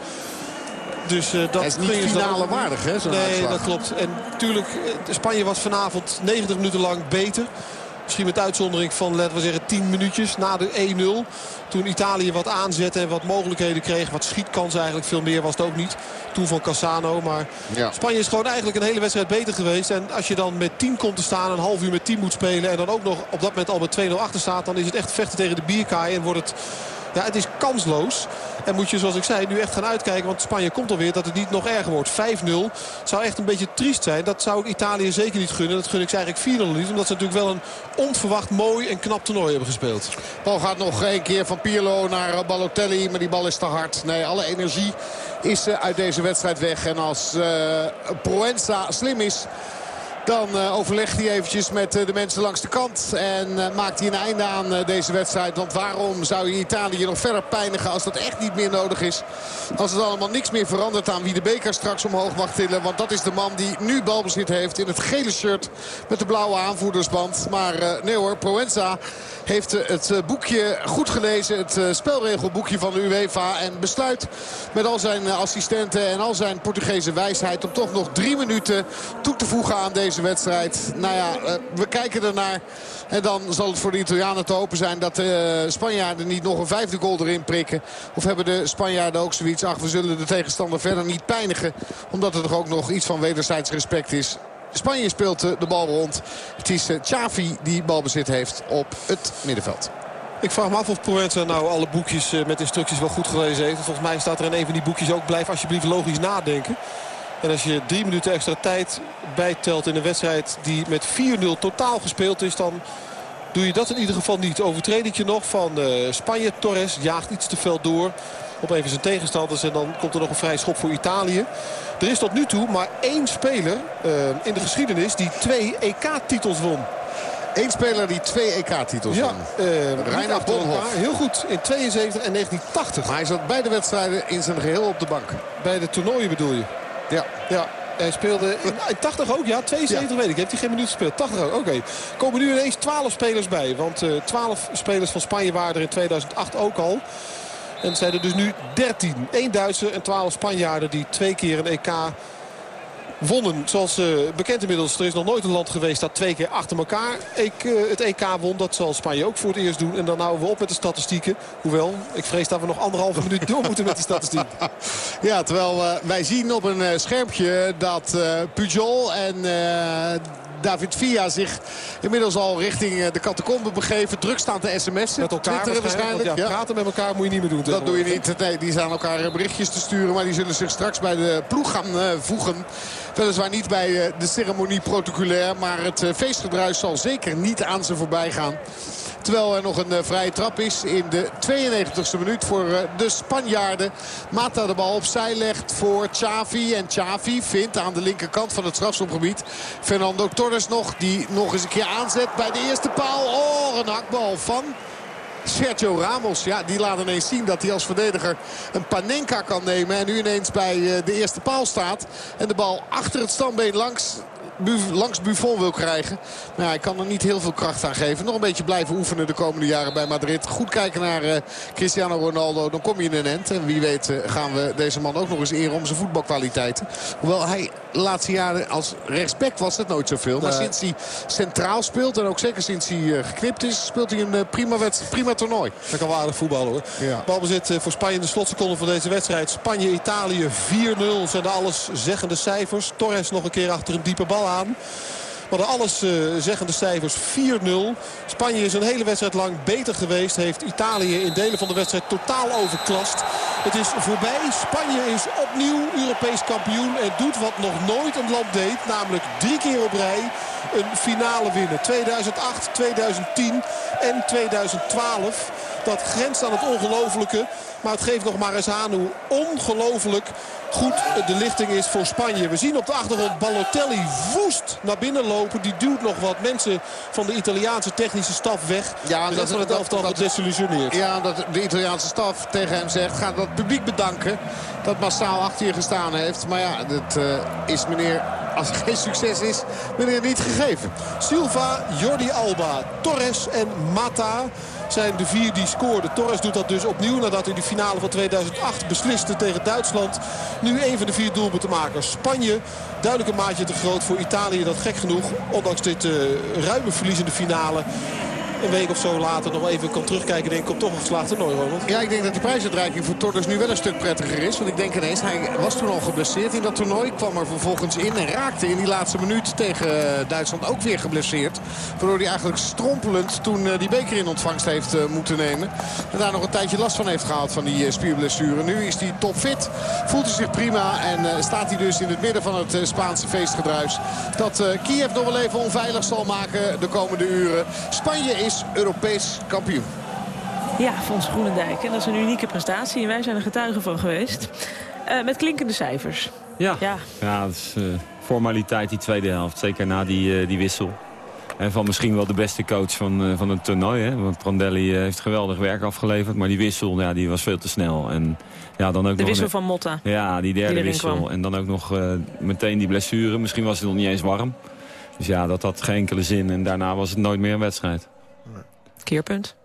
Dus, uh, dat is niet finale waardig, hè? Nee, dat klopt. En natuurlijk, eh, Spanje was vanavond 90 minuten lang beter. Misschien met uitzondering van, laten we zeggen, 10 minuutjes na de 1-0. Toen Italië wat aanzette en wat mogelijkheden kreeg. Wat schietkans eigenlijk, veel meer was het ook niet. Toen van Cassano. Maar ja. Spanje is gewoon eigenlijk een hele wedstrijd beter geweest. En als je dan met 10 komt te staan, een half uur met 10 moet spelen... en dan ook nog op dat moment al met 2-0 achter staat... dan is het echt vechten tegen de bierkaai en wordt het ja, het is kansloos. En moet je, zoals ik zei, nu echt gaan uitkijken. Want Spanje komt alweer dat het niet nog erger wordt. 5-0 zou echt een beetje triest zijn. Dat zou ik Italië zeker niet gunnen. Dat gun ik ze eigenlijk 4-0 niet. Omdat ze natuurlijk wel een onverwacht mooi en knap toernooi hebben gespeeld. Bal gaat nog een keer van Pirlo naar Balotelli. Maar die bal is te hard. Nee, alle energie is uit deze wedstrijd weg. En als uh, Proenza slim is Dan overlegt hij eventjes met de mensen langs de kant. En maakt hij een einde aan deze wedstrijd. Want waarom zou je Italië nog verder pijnigen als dat echt niet meer nodig is? Als het allemaal niks meer verandert aan wie de beker straks omhoog mag tillen. Want dat is de man die nu balbezit heeft in het gele shirt met de blauwe aanvoerdersband. Maar nee hoor, Proenza heeft het boekje goed gelezen. Het spelregelboekje van de UEFA. En besluit met al zijn assistenten en al zijn Portugese wijsheid... om toch nog drie minuten toe te voegen aan deze wedstrijd. Nou ja, we kijken ernaar. En dan zal het voor de Italianen te hopen zijn dat de Spanjaarden niet nog een vijfde goal erin prikken. Of hebben de Spanjaarden ook zoiets. Ach, we zullen de tegenstander verder niet pijnigen. Omdat er toch ook nog iets van wederzijds respect is. Spanje speelt de bal rond. Het is Xavi die balbezit heeft op het middenveld. Ik vraag me af of Proenza nou alle boekjes met instructies wel goed gelezen heeft. Volgens mij staat er in een van die boekjes ook... blijf alsjeblieft logisch nadenken. En als je drie minuten extra tijd bijtelt in een wedstrijd die met 4-0 totaal gespeeld is... dan doe je dat in ieder geval niet. Overtredingje nog van uh, Spanje. Torres jaagt iets te veel door op even zijn tegenstanders. En dan komt er nog een vrij schop voor Italië. Er is tot nu toe maar één speler uh, in de geschiedenis die twee EK-titels won. Eén speler die twee EK-titels ja, won. Uh, Reinhard Bonhoff. Heel goed, in 72 en 1980. Maar hij zat beide wedstrijden in zijn geheel op de bank. Bij de toernooien bedoel je? Ja. Ja, hij speelde in, 80 ook, ja. 72 weet ik. Heeft hij geen minuut gespeeld. 80 ook, oké. Komen nu ineens 12 spelers bij. Want uh, 12 spelers van Spanje waren er in 2008 ook al. En het zijn er dus nu 13. 1 Duitser en 12 Spanjaarden die twee keer een EK wonnen. Zoals uh, bekend inmiddels, er is nog nooit een land geweest dat twee keer achter elkaar ik, uh, het EK won. Dat zal Spanje ook voor het eerst doen. En dan houden we op met de statistieken. Hoewel, ik vrees dat we nog anderhalve minuut door moeten met de statistiek. Ja, terwijl uh, wij zien op een schermpje dat Pujol en David Villa zich inmiddels al richting de catacombe begeven. Druk staan te sms'en. Met elkaar waarschijnlijk. waarschijnlijk. Ja, praten met elkaar moet je niet meer doen. Dat doe je niet. Nee, die staan elkaar berichtjes te sturen. Maar die zullen zich straks bij de ploeg gaan voegen. Weliswaar niet bij de ceremonie protocolair. Maar het feestgedruis zal zeker niet aan ze voorbij gaan. Terwijl er nog een vrije trap is in de 92e minuut voor de Spanjaarden. Mata de bal opzij legt voor Xavi. En Xavi vindt aan de linkerkant van het strafschopgebied Fernando Torres nog. Die nog eens een keer aanzet bij de eerste paal. Oh, een hakbal van Sergio Ramos, ja, die laat ineens zien dat hij als verdediger een Panenka kan nemen. En nu ineens bij de eerste paal staat. En de bal achter het standbeen langs langs Buffon wil krijgen. Maar hij kan er niet heel veel kracht aan geven. Nog een beetje blijven oefenen de komende jaren bij Madrid. Goed kijken naar uh, Cristiano Ronaldo. Dan kom je in een end. En wie weet uh, gaan we deze man ook nog eens eren om zijn voetbalkwaliteiten. Hoewel hij de laatste jaren als rechtsback was het nooit zoveel. Maar sinds hij centraal speelt en ook zeker sinds hij uh, geknipt is... speelt hij een prima, prima toernooi. Dat kan wel aardig voetballen hoor. Ja. Balbezit voor Spanje in de slotseconde van deze wedstrijd. Spanje-Italië 4-0 zijn de alles zeggende cijfers. Torres nog een keer achter een diepe bal aan. Maar de alles uh, zeggende cijfers 4-0. Spanje is een hele wedstrijd lang beter geweest. Heeft Italië in delen van de wedstrijd totaal overklast. Het is voorbij. Spanje is opnieuw Europees kampioen. En doet wat nog nooit een land deed. Namelijk drie keer op rij een finale winnen. 2008, 2010 en 2012. Dat grenst aan het ongelofelijke. Maar het geeft nog maar eens aan hoe ongelooflijk goed de lichting is voor Spanje. We zien op de achtergrond Balotelli woest naar binnen lopen. Die duwt nog wat mensen van de Italiaanse technische staf weg. Ja, dat van het elftal gedesillusioneerd. Ja, dat de Italiaanse staf tegen hem zegt... gaat dat publiek bedanken dat massaal achter je gestaan heeft. Maar ja, dat uh, is meneer, als het geen succes is, meneer niet gegeven. Silva, Jordi Alba, Torres en Mata zijn de vier die scoorden. Torres doet dat dus opnieuw nadat hij de finale van 2008 besliste tegen Duitsland. Nu een van de vier doelpuntenmakers. Spanje duidelijk een maatje te groot voor Italië. Dat gek genoeg, ondanks dit uh, ruime verlies in de finale een week of zo later nog even kan terugkijken. Denk ik op toch een geslaagd toernooi, Ronald. Ja, ik denk dat die prijsuitreiking voor Torres nu wel een stuk prettiger is. Want ik denk ineens, hij was toen al geblesseerd in dat toernooi. Kwam er vervolgens in en raakte in die laatste minuut tegen eh, Duitsland ook weer geblesseerd. Waardoor hij eigenlijk strompelend toen eh, die beker in ontvangst heeft uh, moeten nemen. En daar nog een tijdje last van heeft gehad van die spierblessure. Nu is hij topfit, voelt hij zich prima en staat hij dus in het midden van het Spaanse feestgedruis. Dat Kiev nog wel even onveilig zal maken de komende uren. Spanje is Europees kampioen. Ja, Fons Groenendijk. En dat is een unieke prestatie. En wij zijn er getuigen van geweest. Uh, met klinkende cijfers. Ja, ja. ja dat is uh, formaliteit die tweede helft. Zeker na die, die wissel. En van misschien wel de beste coach van, van het toernooi. Hè? Want Prandelli heeft geweldig werk afgeleverd. Maar die wissel ja, die was veel te snel. En, ja, dan ook de wissel van Motta. Ja, die derde wissel. En dan ook nog meteen die blessure. Misschien was het nog niet eens warm. Dus ja, dat had geen enkele zin. En daarna was het nooit meer een wedstrijd. Keerpunt?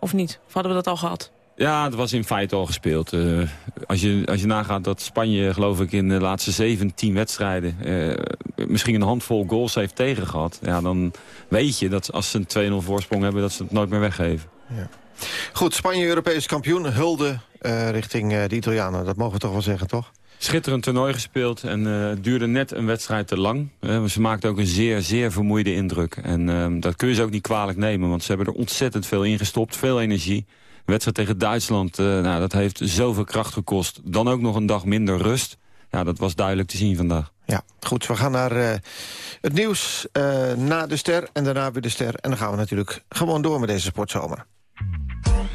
Of niet? Of hadden we dat al gehad? Ja, het was in feite al gespeeld. Uh, als, je, als je nagaat dat Spanje, geloof ik, in de laatste 17 wedstrijden... Uh, misschien een handvol goals heeft tegengehad... Ja, dan weet je dat als ze een 2-0 voorsprong hebben... dat ze het nooit meer weggeven. Ja. Goed, Spanje Europees kampioen. Hulde uh, richting de Italianen. Dat mogen we toch wel zeggen, toch? Schitterend toernooi gespeeld en het duurde net een wedstrijd te lang. ze maakten ook een zeer, zeer vermoeide indruk. En dat kun je ze ook niet kwalijk nemen, want ze hebben er ontzettend veel in gestopt. Veel energie wedstrijd tegen Duitsland, uh, nou, dat heeft zoveel kracht gekost. Dan ook nog een dag minder rust. Ja, dat was duidelijk te zien vandaag. Ja, goed. We gaan naar uh, het nieuws uh, na de ster en daarna weer de ster. En dan gaan we natuurlijk gewoon door met deze sportzomer.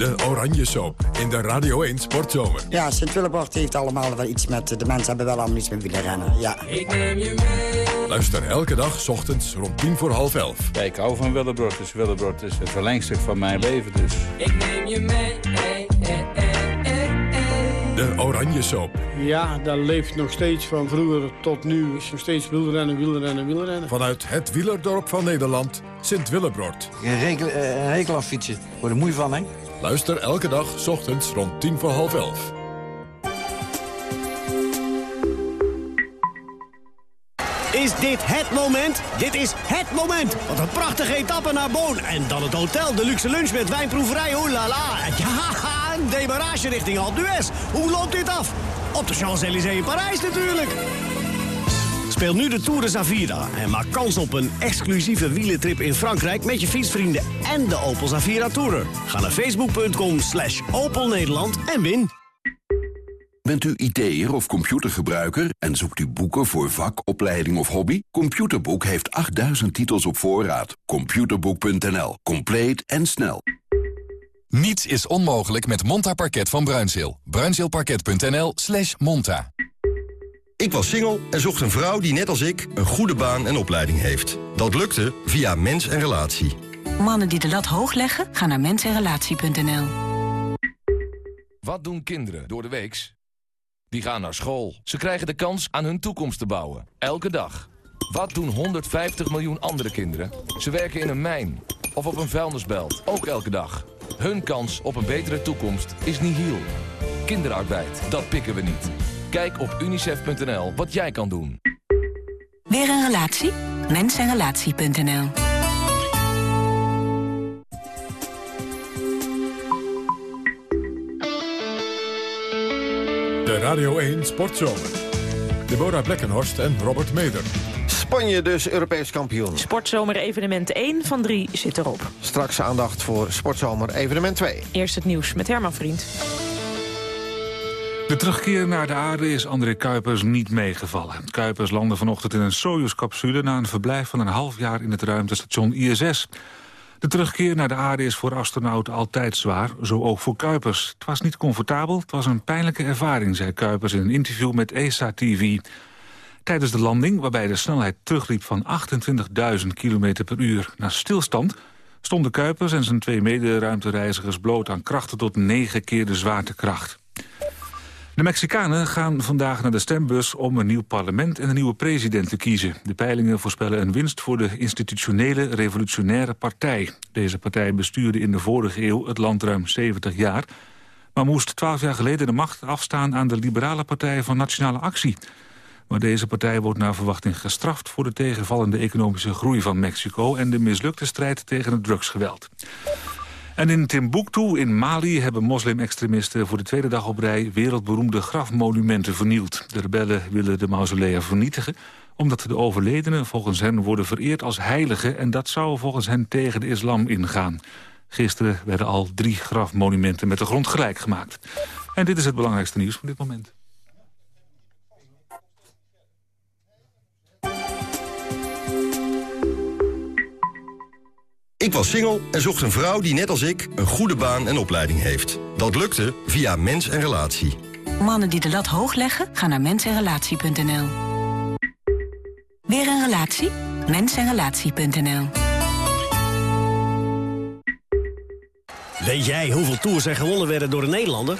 De Oranje Soap in de Radio 1 Sportzomer. Ja, Sint-Willebord heeft allemaal wel iets met... De mensen hebben wel allemaal iets met wielrennen, ja. Ik neem je mee. Luister elke dag, s ochtends, rond tien voor half elf. Ja, ik hou van Willebord, dus Willebord is het verlengstuk van mijn leven, dus... Ik neem je mee, hey, hey, hey, De Oranje Soap. Ja, dat leeft nog steeds van vroeger tot nu. Is nog steeds wielrennen, wielrennen, wielrennen. Vanuit het wielerdorp van Nederland, Sint-Willebord. Een, een hekel aan fietsen. Word er moe van, hè? Luister elke dag, s ochtends, rond tien voor half elf. Is dit het moment? Dit is het moment! Wat een prachtige etappe naar Boon. En dan het hotel, de luxe lunch met wijnproeverij, oh la. Ja, een demarage richting Alpe d'Huez. Hoe loopt dit af? Op de Champs-Élysées in Parijs natuurlijk. Speel nu de Tour de Zavira en maak kans op een exclusieve wielentrip in Frankrijk... met je fietsvrienden en de Opel Zavira Tourer. Ga naar facebook.com slash Opel Nederland en win. Bent u IT'er of computergebruiker en zoekt u boeken voor vak, opleiding of hobby? Computerboek heeft 8000 titels op voorraad. Computerboek.nl. Compleet en snel. Niets is onmogelijk met Monta Parket van Bruinzeel. Bruinzeelparket.nl slash monta. Ik was single en zocht een vrouw die net als ik een goede baan en opleiding heeft. Dat lukte via Mens en Relatie. Mannen die de lat hoog leggen, gaan naar mensenrelatie.nl. Wat doen kinderen door de weeks? Die gaan naar school. Ze krijgen de kans aan hun toekomst te bouwen. Elke dag. Wat doen 150 miljoen andere kinderen? Ze werken in een mijn of op een vuilnisbelt. Ook elke dag. Hun kans op een betere toekomst is nihil. Kinderarbeid, dat pikken we niet. Kijk op unicef.nl wat jij kan doen. Weer een relatie? Mensenrelatie.nl De Radio 1 Sportzomer. Deborah Blekkenhorst en Robert Meder. Spanje dus Europees kampioen. Sportzomer evenement 1 van 3 zit erop. Straks aandacht voor Sportzomer evenement 2. Eerst het nieuws met Herman Vriend. De terugkeer naar de aarde is André Kuipers niet meegevallen. Kuipers landde vanochtend in een Soyuz-capsule... na een verblijf van een half jaar in het ruimtestation ISS. De terugkeer naar de aarde is voor astronauten altijd zwaar, zo ook voor Kuipers. Het was niet comfortabel, het was een pijnlijke ervaring... zei Kuipers in een interview met ESA TV. Tijdens de landing, waarbij de snelheid terugliep van 28.000 km per uur naar stilstand... stonden Kuipers en zijn twee mederuimtereizigers bloot aan krachten tot negen keer de zwaartekracht. De Mexicanen gaan vandaag naar de stembus om een nieuw parlement en een nieuwe president te kiezen. De peilingen voorspellen een winst voor de institutionele revolutionaire partij. Deze partij bestuurde in de vorige eeuw het land ruim 70 jaar... maar moest twaalf jaar geleden de macht afstaan aan de liberale partij van Nationale Actie. Maar deze partij wordt naar verwachting gestraft voor de tegenvallende economische groei van Mexico... en de mislukte strijd tegen het drugsgeweld. En in Timbuktu in Mali hebben moslim-extremisten voor de tweede dag op rij wereldberoemde grafmonumenten vernield. De rebellen willen de mausolea vernietigen omdat de overledenen volgens hen worden vereerd als heiligen... en dat zou volgens hen tegen de islam ingaan. Gisteren werden al drie grafmonumenten met de grond gelijk gemaakt. En dit is het belangrijkste nieuws van dit moment. Ik was single en zocht een vrouw die net als ik een goede baan en opleiding heeft. Dat lukte via Mens en Relatie. Mannen die de lat hoog leggen, gaan naar mensenrelatie.nl. relatie? Mensenrelatie.nl Weet jij hoeveel tours er gewonnen werden door een Nederlander?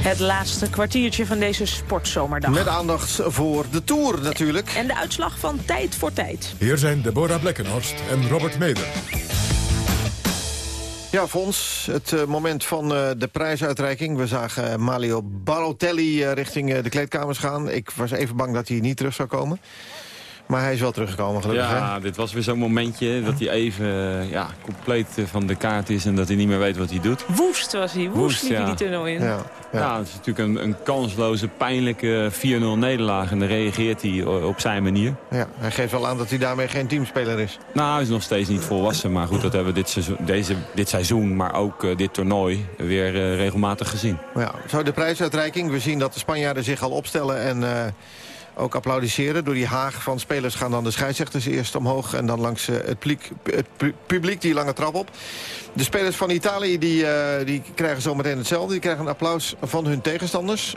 Het laatste kwartiertje van deze sportzomerdag. Met aandacht voor de Tour natuurlijk. En de uitslag van tijd voor tijd. Hier zijn Deborah Blekkenhorst en Robert Meder. Ja, Fons, het uh, moment van uh, de prijsuitreiking. We zagen Mario Balotelli uh, richting de kleedkamers gaan. Ik was even bang dat hij niet terug zou komen. Maar hij is wel teruggekomen, gelukkig. Ja, hè? dit was weer zo'n momentje dat hij even ja, compleet van de kaart is... en dat hij niet meer weet wat hij doet. Woest was hij, woest, woest liep ja. hij die tunnel in. Ja, ja. ja, het is natuurlijk een, een kansloze, pijnlijke 4-0 nederlaag... en dan reageert hij op zijn manier. Ja, hij geeft wel aan dat hij daarmee geen teamspeler is. Nou, hij is nog steeds niet volwassen. Maar goed, dat hebben we dit seizoen, deze, dit seizoen maar ook uh, dit toernooi weer uh, regelmatig gezien. Ja, zo de prijsuitreiking. We zien dat de Spanjaarden zich al opstellen en... Uh, ook applaudisseren. Door die haag van spelers gaan dan de scheidsrechters eerst omhoog... en dan langs uh, het, publiek, het publiek die lange trap op. De spelers van Italië die, uh, die krijgen zometeen hetzelfde. Die krijgen een applaus van hun tegenstanders.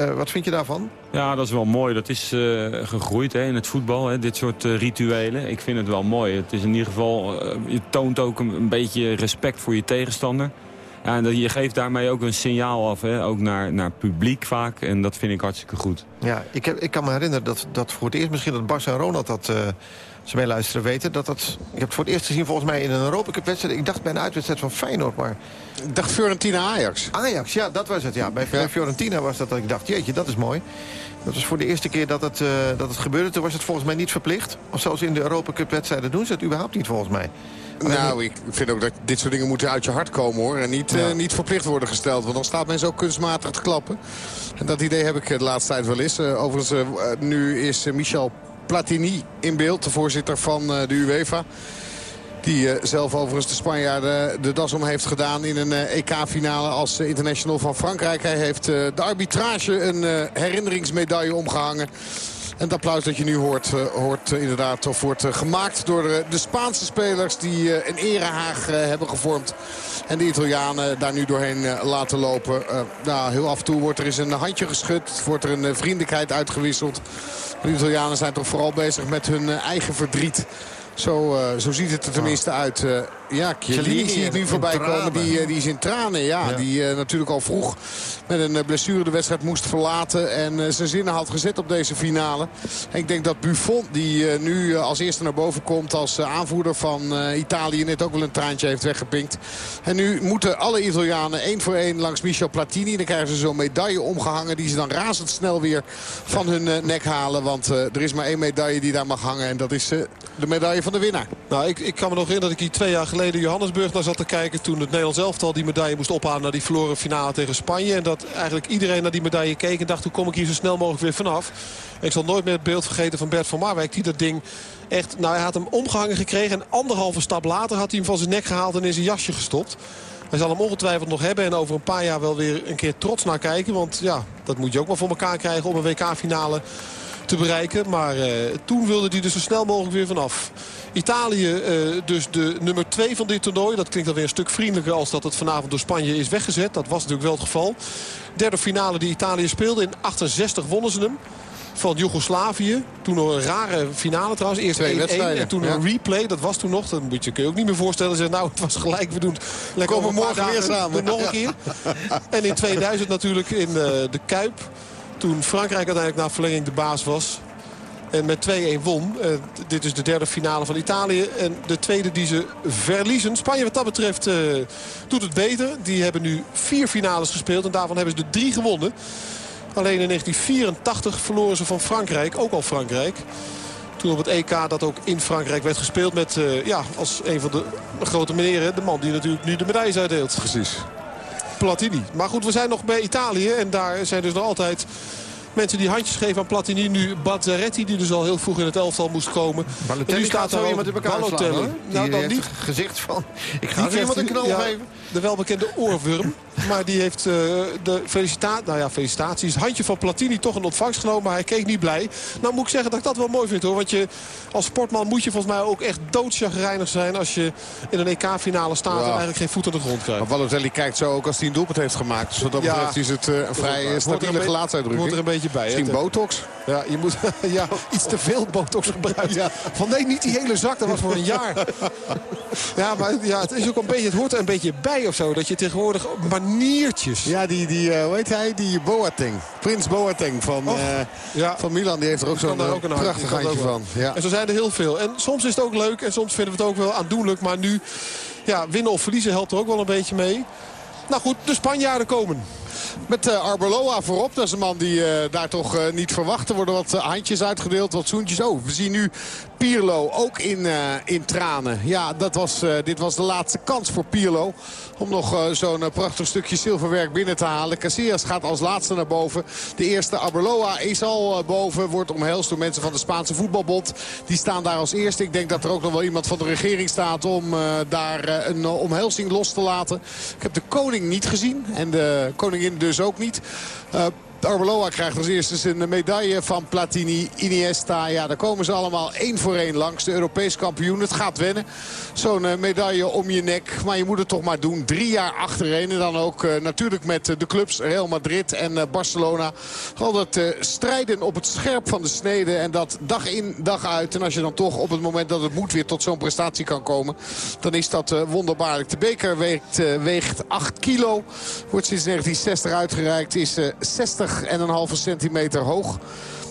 Uh, wat vind je daarvan? Ja, dat is wel mooi. Dat is gegroeid hè, in het voetbal, hè, dit soort rituelen. Ik vind het wel mooi. Het is in ieder geval, je toont ook een beetje respect voor je tegenstander. Ja, en je geeft daarmee ook een signaal af, hè? ook naar, naar publiek vaak. En dat vind ik hartstikke goed. Ja, ik, heb, ik kan me herinneren dat, dat voor het eerst misschien dat Bas en Ronald dat... Uh, ze meeluisteren weten. Dat dat, ik heb het voor het eerst gezien volgens mij in een Europa Cup wedstrijd. Ik dacht bij een uitwedstrijd van Feyenoord, maar... Ik dacht Fiorentina-Ajax. Ajax, ja, dat was het. Ja. Bij, ja. Fiorentina was dat dat ik dacht, jeetje, dat is mooi. Dat was voor de eerste keer dat het, uh, dat het gebeurde. Toen was het volgens mij niet verplicht. Of zelfs in de Europa Cup wedstrijden doen ze het überhaupt niet volgens mij. Nou, ik vind ook dat dit soort dingen moeten uit je hart komen, hoor. En niet, ja. uh, niet verplicht worden gesteld. Want dan staat men zo kunstmatig te klappen. En dat idee heb ik de laatste tijd wel eens. Uh, overigens, uh, nu is Michel Platini in beeld. De voorzitter van de UEFA. Die uh, zelf overigens de Spanjaarden de das om heeft gedaan in een EK-finale als uh, international van Frankrijk. Hij heeft de arbitrage een herinneringsmedaille omgehangen. En het applaus dat je nu hoort, uh, hoort uh, inderdaad of wordt uh, gemaakt door de, de Spaanse spelers die een erehaag hebben gevormd. En de Italianen daar nu doorheen laten lopen. nou, heel af en toe wordt er eens een handje geschud. Wordt er een vriendelijkheid uitgewisseld. De Italianen zijn toch vooral bezig met hun eigen verdriet. Zo, zo ziet het er tenminste uit. Ja, Chiellini zie ik nu voorbij komen. Die, uh, die is in tranen. Ja, ja. Die natuurlijk al vroeg met een blessure de wedstrijd moest verlaten. En zijn zinnen had gezet op deze finale. En ik denk dat Buffon, die nu als eerste naar boven komt... als aanvoerder van Italië net ook wel een traantje heeft weggepinkt. En nu moeten alle Italianen één voor één langs Michel Platini. Dan krijgen ze zo'n medaille omgehangen. Die ze dan razendsnel weer van hun nek halen. Want er is maar één medaille die daar mag hangen. En dat is de medaille van de winnaar. Nou, ik, ik kan me nog herinneren dat ik hier twee jaar geleden Johannesburg naar zat te kijken. Toen het Nederlands elftal die medaille moest ophalen naar die verloren finale tegen Spanje. En dat eigenlijk iedereen naar die medaille keek en dacht hoe kom ik hier zo snel mogelijk weer vanaf. Ik zal nooit meer het beeld vergeten van Bert van Marwijk die dat ding echt... Nou, hij had hem omgehangen gekregen en anderhalve stap later had hij hem van zijn nek gehaald en in zijn jasje gestopt. Hij zal hem ongetwijfeld nog hebben en over een paar jaar wel weer een keer trots naar kijken. Want ja, dat moet je ook wel voor elkaar krijgen om een WK-finale te bereiken. Maar uh, toen wilde hij er zo snel mogelijk weer vanaf. Italië uh, dus de nummer 2 van dit toernooi. Dat klinkt alweer een stuk vriendelijker als dat het vanavond door Spanje is weggezet. Dat was natuurlijk wel het geval. Derde finale die Italië speelde. In 68 wonnen ze hem. Van Joegoslavië. Toen nog een rare finale trouwens. Eerst 1-1 en toen ja. een replay. Dat was toen nog. Dat moet je, kun je ook niet meer voorstellen. Zeg, nou, het was gelijk. We doen lekker Komen morgen weer samen. Nog een keer. en in 2000 natuurlijk in uh, de Kuip. Toen Frankrijk uiteindelijk na verlenging de baas was. En met 2-1 won. Uh, dit is de derde finale van Italië. En de tweede die ze verliezen. Spanje wat dat betreft uh, doet het beter. Die hebben nu vier finales gespeeld. En daarvan hebben ze er drie gewonnen. Alleen in 1984 verloren ze van Frankrijk. Ook al Frankrijk. Toen op het EK dat ook in Frankrijk werd gespeeld. Met uh, ja, als een van de grote meneren. De man die natuurlijk nu de medailles uitdeelt. Precies. Platini. Maar goed, we zijn nog bij Italië. En daar zijn dus nog altijd mensen die handjes geven aan Platini. Nu Bazzaretti, die dus al heel vroeg in het elftal moest komen. Balotelli nu staat er iemand in elkaar Balotelli. slaan, nou, dan niet. gezicht van, ik ga iemand een knal ja, geven. De welbekende oorworm. Maar die heeft uh, de felicita nou ja, felicitaties. Handje van Platini toch een ontvangst genomen. Maar hij keek niet blij. Nou moet ik zeggen dat ik dat wel mooi vind hoor. Want je, als sportman moet je volgens mij ook echt doodchagrijnig zijn... als je in een EK-finale staat en eigenlijk geen voet aan de grond krijgt. Maar kijkt zo ook als hij een doelpunt heeft gemaakt. Dus wat dat betreft is het uh, een vrij stabiele gelaatsuitdrukking. Wordt er een beetje bij. Misschien botox? Ja, je moet ja, iets te veel botox gebruiken. Ja. Van nee, niet die hele zak. Dat was voor een jaar. ja, maar ja, het, is ook een beetje, het hoort er een beetje bij of zo. Dat je tegenwoordig maniertjes... Ja, die, die uh, hoe heet hij? Die Boateng. Prins Boateng van, uh, ja. van Milan. Die heeft er ook zo'n prachtig handje van. Ja. En zo zijn er heel veel. En soms is het ook leuk en soms vinden we het ook wel aandoenlijk. Maar nu, ja, winnen of verliezen helpt er ook wel een beetje mee. Nou goed, de Spanjaarden komen. Met uh, Arbeloa voorop. Dat is een man die uh, daar toch uh, niet verwacht. Er worden wat handjes uitgedeeld, wat zoentjes. Oh, we zien nu Pierlo ook in, in tranen. Ja, dat was, dit was de laatste kans voor Pierlo. Om nog zo'n prachtig stukje zilverwerk binnen te halen. Casillas gaat als laatste naar boven. De eerste Arbeloa is al boven. Wordt omhelst door mensen van de Spaanse voetbalbond. Die staan daar als eerste. Ik denk dat er ook nog wel iemand van de regering staat om daar een omhelzing los te laten. Ik heb de koning niet gezien. En de koningin dus ook niet. Arbeloa krijgt als eerste een medaille van Platini, Iniesta. Ja, daar komen ze allemaal één voor één langs. De Europees kampioen. Het gaat wennen. Zo'n uh, medaille om je nek. Maar je moet het toch maar doen. Drie jaar achtereen. En dan ook uh, natuurlijk met uh, de clubs Real Madrid en Barcelona. Altijd strijden op het scherp van de snede. En dat dag in, dag uit. En als je dan toch op het moment dat het moet weer tot zo'n prestatie kan komen. Dan is dat wonderbaarlijk. De beker weegt, weegt 8 kilo. Wordt sinds 1960 uitgereikt. Is 60 en een halve centimeter hoog.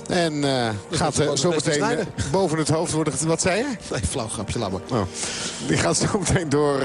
En uh, gaat uh, zo meteen uh, boven het hoofd worden... Wat zei je? Nee, flauw grapje, laat maar. Oh. Die gaat zo meteen door...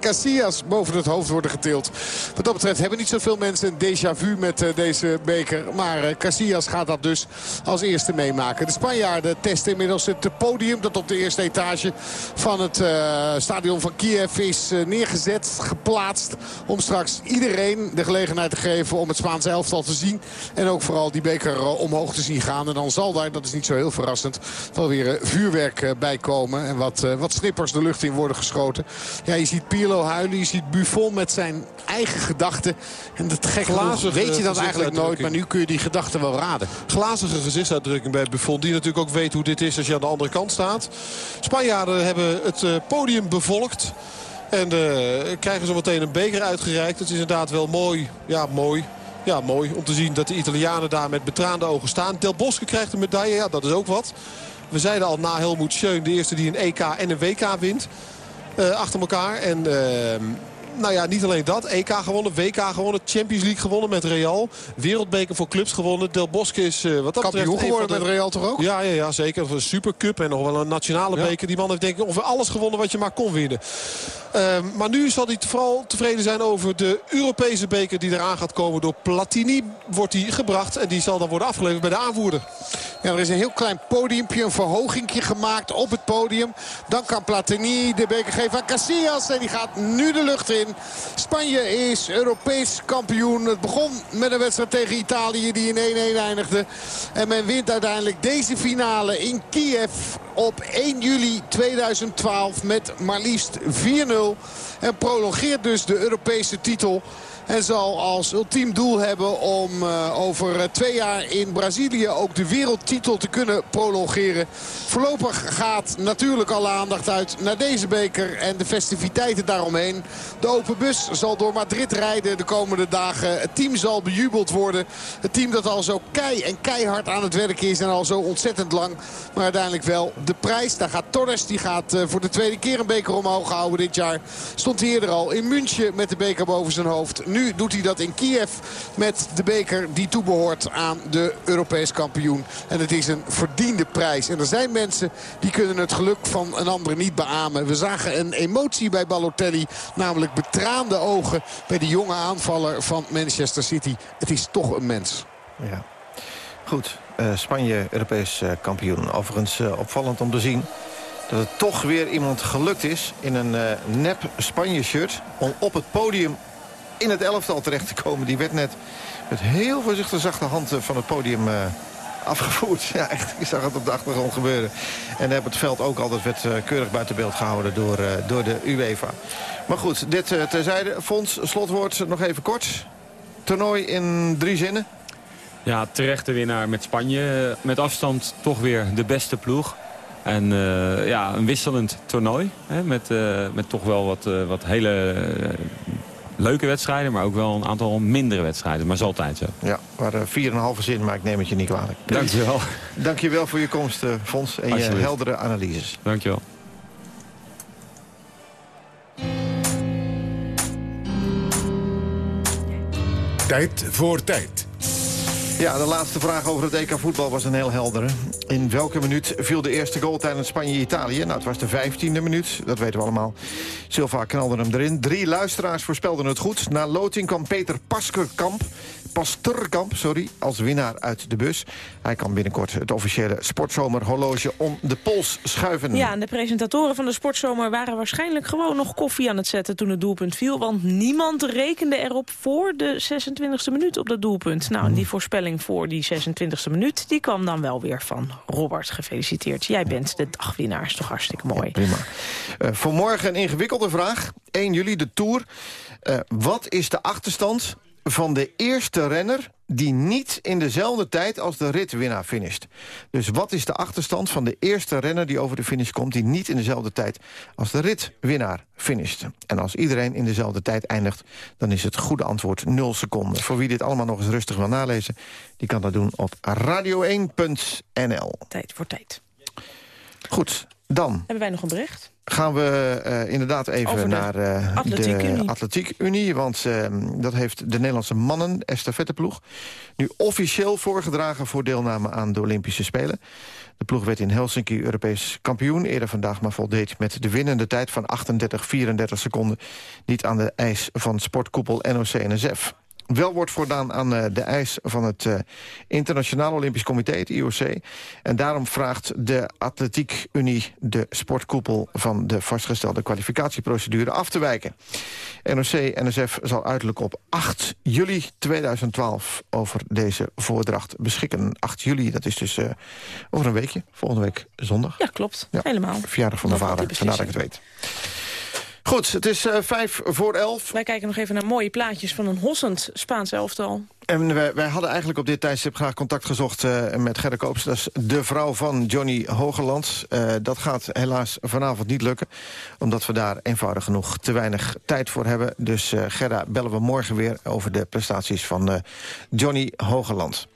Casillas boven het hoofd worden getild. Wat dat betreft hebben niet zoveel mensen een déjà vu met uh, deze beker. Maar uh, Casillas gaat dat dus als eerste meemaken. De Spanjaarden testen inmiddels het podium dat op de eerste etage van het uh, stadion van Kiev is neergezet, geplaatst. Om straks iedereen de gelegenheid te geven om het Spaanse elftal te zien. En ook vooral die beker omhoog te zien gaan. En dan zal daar, dat is niet zo heel verrassend, wel weer vuurwerk bij komen. En wat, wat snippers de lucht in worden geschoten. Ja, je ziet Huilen. Je ziet Buffon met zijn eigen gedachten. En dat Glazige weet je dat eigenlijk nooit. Maar nu kun je die gedachten wel raden. Glazige gezichtsuitdrukking bij Buffon. Die natuurlijk ook weet hoe dit is als je aan de andere kant staat. Spanjaarden hebben het uh, podium bevolkt. En uh, krijgen zo meteen een beker uitgereikt. Het is inderdaad wel mooi. Ja, mooi. Ja, mooi om te zien dat de Italianen daar met betraande ogen staan. Del Bosque krijgt een medaille. Ja, dat is ook wat. We zeiden al na Helmoet Schön, de eerste die een EK en een WK wint. Uh, achter elkaar. En uh, nou ja, niet alleen dat. EK gewonnen, WK gewonnen, Champions League gewonnen met Real. Wereldbeker voor clubs gewonnen. Del Bosque is uh, wat dat Kampioen betreft... geworden met Real toch ook? Ja, ja, ja zeker. Een supercup en nog wel een nationale ja. beker. Die man heeft denk ik ongeveer alles gewonnen wat je maar kon winnen. Uh, maar nu zal hij vooral tevreden zijn over de Europese beker die eraan gaat komen. Door Platini wordt die gebracht en die zal dan worden afgeleverd bij de aanvoerder. Ja, er is een heel klein podiumpje, een verhogingje gemaakt op het podium. Dan kan Platini de beker geven aan Casillas en die gaat nu de lucht in. Spanje is Europees kampioen. Het begon met een wedstrijd tegen Italië die in 1-1 eindigde. En men wint uiteindelijk deze finale in Kiev op 1 juli 2012 met maar liefst 4-0. En prolongeert dus de Europese titel. En zal als ultiem doel hebben om uh, over twee jaar in Brazilië ook de wereldtitel te kunnen prolongeren. Voorlopig gaat natuurlijk alle aandacht uit naar deze beker en de festiviteiten daaromheen. De open bus zal door Madrid rijden de komende dagen. Het team zal bejubeld worden. Het team dat al zo kei en keihard aan het werk is en al zo ontzettend lang. Maar uiteindelijk wel de prijs. Daar gaat Torres, die gaat uh, voor de tweede keer een beker omhoog houden dit jaar. Stond hij eerder al in München met de beker boven zijn hoofd. Nu doet hij dat in Kiev met de beker die toebehoort aan de Europees kampioen. En het is een verdiende prijs. En er zijn mensen die kunnen het geluk van een ander niet beamen. We zagen een emotie bij Balotelli. Namelijk betraande ogen bij de jonge aanvaller van Manchester City. Het is toch een mens. Ja. Goed, uh, Spanje Europees uh, kampioen. Overigens uh, opvallend om te zien dat het toch weer iemand gelukt is... in een nep Spanje-shirt om op het podium in het elftal terecht te komen. Die werd net met heel voorzichtige zachte hand van het podium uh, afgevoerd. Ja, echt, ik zag het op de achtergrond gebeuren. En heb het veld ook altijd werd, uh, keurig buiten beeld gehouden door, door de UEFA. Maar goed, dit uh, terzijde. Fons, slotwoord nog even kort. Toernooi in drie zinnen. Ja, terechte winnaar met Spanje. Met afstand toch weer de beste ploeg. En ja, een wisselend toernooi. Hè, met, met toch wel wat, wat hele leuke wedstrijden. Maar ook wel een aantal mindere wedstrijden. Maar is altijd zo. Ja, maar 4,5 zin, maar ik neem het je niet kwalijk. Dank je wel. Dank je wel voor je komst, Fons. En je heldere analyses. Dank je wel. Tijd voor tijd. Ja, de laatste vraag over het EK voetbal was een heel heldere. In welke minuut viel de eerste goal tijdens Spanje-Italië? Nou, het was de vijftiende minuut, dat weten we allemaal. Silva knalde hem erin. Drie luisteraars voorspelden het goed. Na loting kwam Peter Paskerkamp, Pasterkamp sorry, als winnaar uit de bus. Hij kan binnenkort het officiële sportzomerhorloge om de pols schuiven. Ja, en de presentatoren van de sportzomer waren waarschijnlijk gewoon nog koffie aan het zetten toen het doelpunt viel. Want niemand rekende erop voor de 26e minuut op dat doelpunt. Nou, en die voorspelling voor die 26e minuut, die kwam dan wel weer van Robert. Gefeliciteerd. Jij bent de dagwinnaar. Is toch hartstikke mooi. Ja, prima. Uh, voor morgen een ingewikkelde vraag. 1 juli de Tour. Uh, wat is de achterstand van de eerste renner die niet in dezelfde tijd als de ritwinnaar finisht. Dus wat is de achterstand van de eerste renner die over de finish komt... die niet in dezelfde tijd als de ritwinnaar finisht? En als iedereen in dezelfde tijd eindigt... dan is het goede antwoord 0 seconden. Voor wie dit allemaal nog eens rustig wil nalezen... die kan dat doen op radio1.nl. Tijd voor tijd. Goed, dan... Hebben wij nog een bericht? Gaan we uh, inderdaad even de naar uh, Atletiek de. Atletiek Unie. Want uh, dat heeft de Nederlandse mannen, estafetteploeg... nu officieel voorgedragen voor deelname aan de Olympische Spelen. De ploeg werd in Helsinki Europees kampioen. Eerder vandaag maar voldeed met de winnende tijd van 38-34 seconden... niet aan de eis van sportkoepel NOC-NSF wel wordt voldaan aan uh, de eis van het uh, Internationaal Olympisch Comité, het IOC. En daarom vraagt de Atletiek Unie de sportkoepel... van de vastgestelde kwalificatieprocedure af te wijken. NOC-NSF zal uiterlijk op 8 juli 2012 over deze voordracht beschikken. 8 juli, dat is dus uh, over een weekje, volgende week zondag. Ja, klopt. Ja. Helemaal. Verjaardag van mijn vader, vandaar dat ik het weet. Goed, het is uh, vijf voor elf. Wij kijken nog even naar mooie plaatjes van een hossend Spaans elftal. En wij, wij, hadden eigenlijk op dit tijdstip graag contact gezocht uh, met Gerda Koops. Dat is de vrouw van Johnny Hogeland. Uh, dat gaat helaas vanavond niet lukken. Omdat we daar eenvoudig genoeg te weinig tijd voor hebben. Dus uh, Gerda bellen we morgen weer over de prestaties van Johnny Hogeland.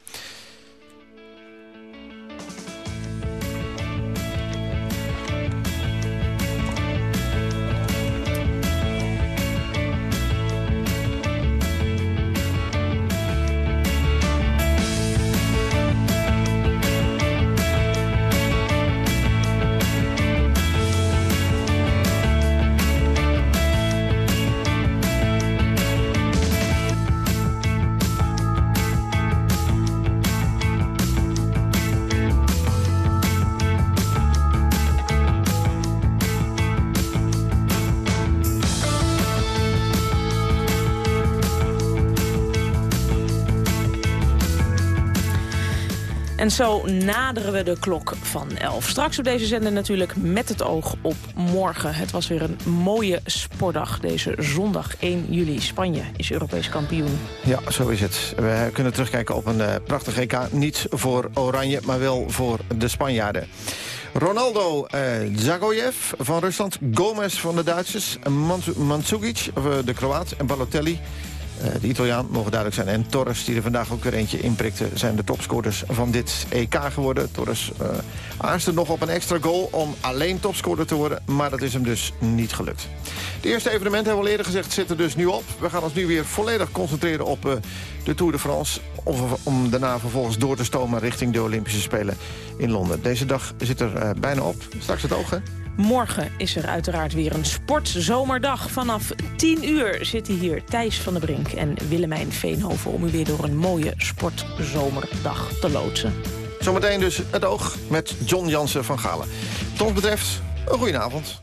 Zo naderen we de klok van 11. Straks op deze zender natuurlijk met het oog op morgen. Het was weer een mooie sportdag deze zondag 1 juli. Spanje is Europees kampioen. Ja, zo is het. We kunnen terugkijken op een uh, prachtig EK. Niet voor Oranje, maar wel voor de Spanjaarden. Ronaldo uh, Zagojev van Rusland, Gomez van de Duitsers... Mandzukic, uh, de Kroaat en Balotelli de Italiaan, mogen duidelijk zijn. En Torres, die er vandaag ook weer eentje inprikte... zijn de topscorers van dit EK geworden. Torres uh, aaste nog op een extra goal om alleen topscorer te worden... maar dat is hem dus niet gelukt. De eerste evenementen, hebben we al eerder gezegd, zitten dus nu op. We gaan ons nu weer volledig concentreren op uh, de Tour de France... Of, om daarna vervolgens door te stomen richting de Olympische Spelen in Londen. Deze dag zit er bijna op. Straks het oog, hè? Morgen is er uiteraard weer een sportzomerdag. Vanaf 10 uur zitten hier Thijs van der Brink en Willemijn Veenhoven... om u weer door een mooie sportzomerdag te loodsen. Zometeen dus het oog met John Jansen van Galen. Wat ons betreft, een goedenavond.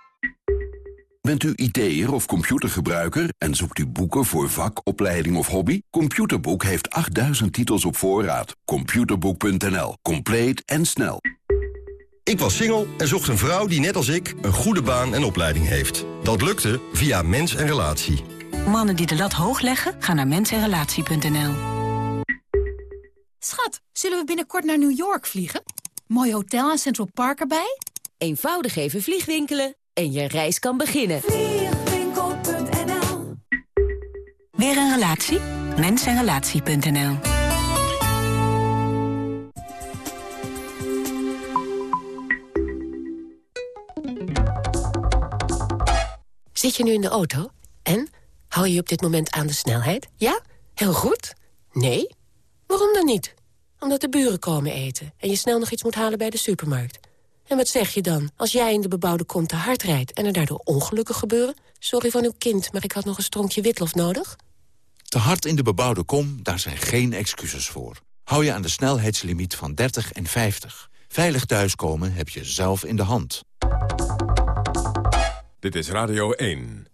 Bent u IT'er of computergebruiker en zoekt u boeken voor vak, opleiding of hobby? Computerboek heeft 8000 titels op voorraad. Computerboek.nl. Compleet en snel. Ik was single en zocht een vrouw die net als ik een goede baan en opleiding heeft. Dat lukte via Mens en Relatie. Mannen die de lat hoog leggen, gaan naar mensenrelatie.nl. Schat, zullen we binnenkort naar New York vliegen? Mooi hotel en Central Park erbij? Eenvoudig even vliegwinkelen en je reis kan beginnen. Vliegwinkel.nl Weer een relatie? Mensenrelatie.nl Zit je nu in de auto? En? Hou je op dit moment aan de snelheid? Ja? Heel goed? Nee? Waarom dan niet? Omdat de buren komen eten en je snel nog iets moet halen bij de supermarkt. En wat zeg je dan als jij in de bebouwde kom te hard rijdt... en er daardoor ongelukken gebeuren? Sorry van uw kind, maar ik had nog een stronkje witlof nodig. Te hard in de bebouwde kom, daar zijn geen excuses voor. Hou je aan de snelheidslimiet van 30 en 50. Veilig thuiskomen heb je zelf in de hand. Dit is Radio 1.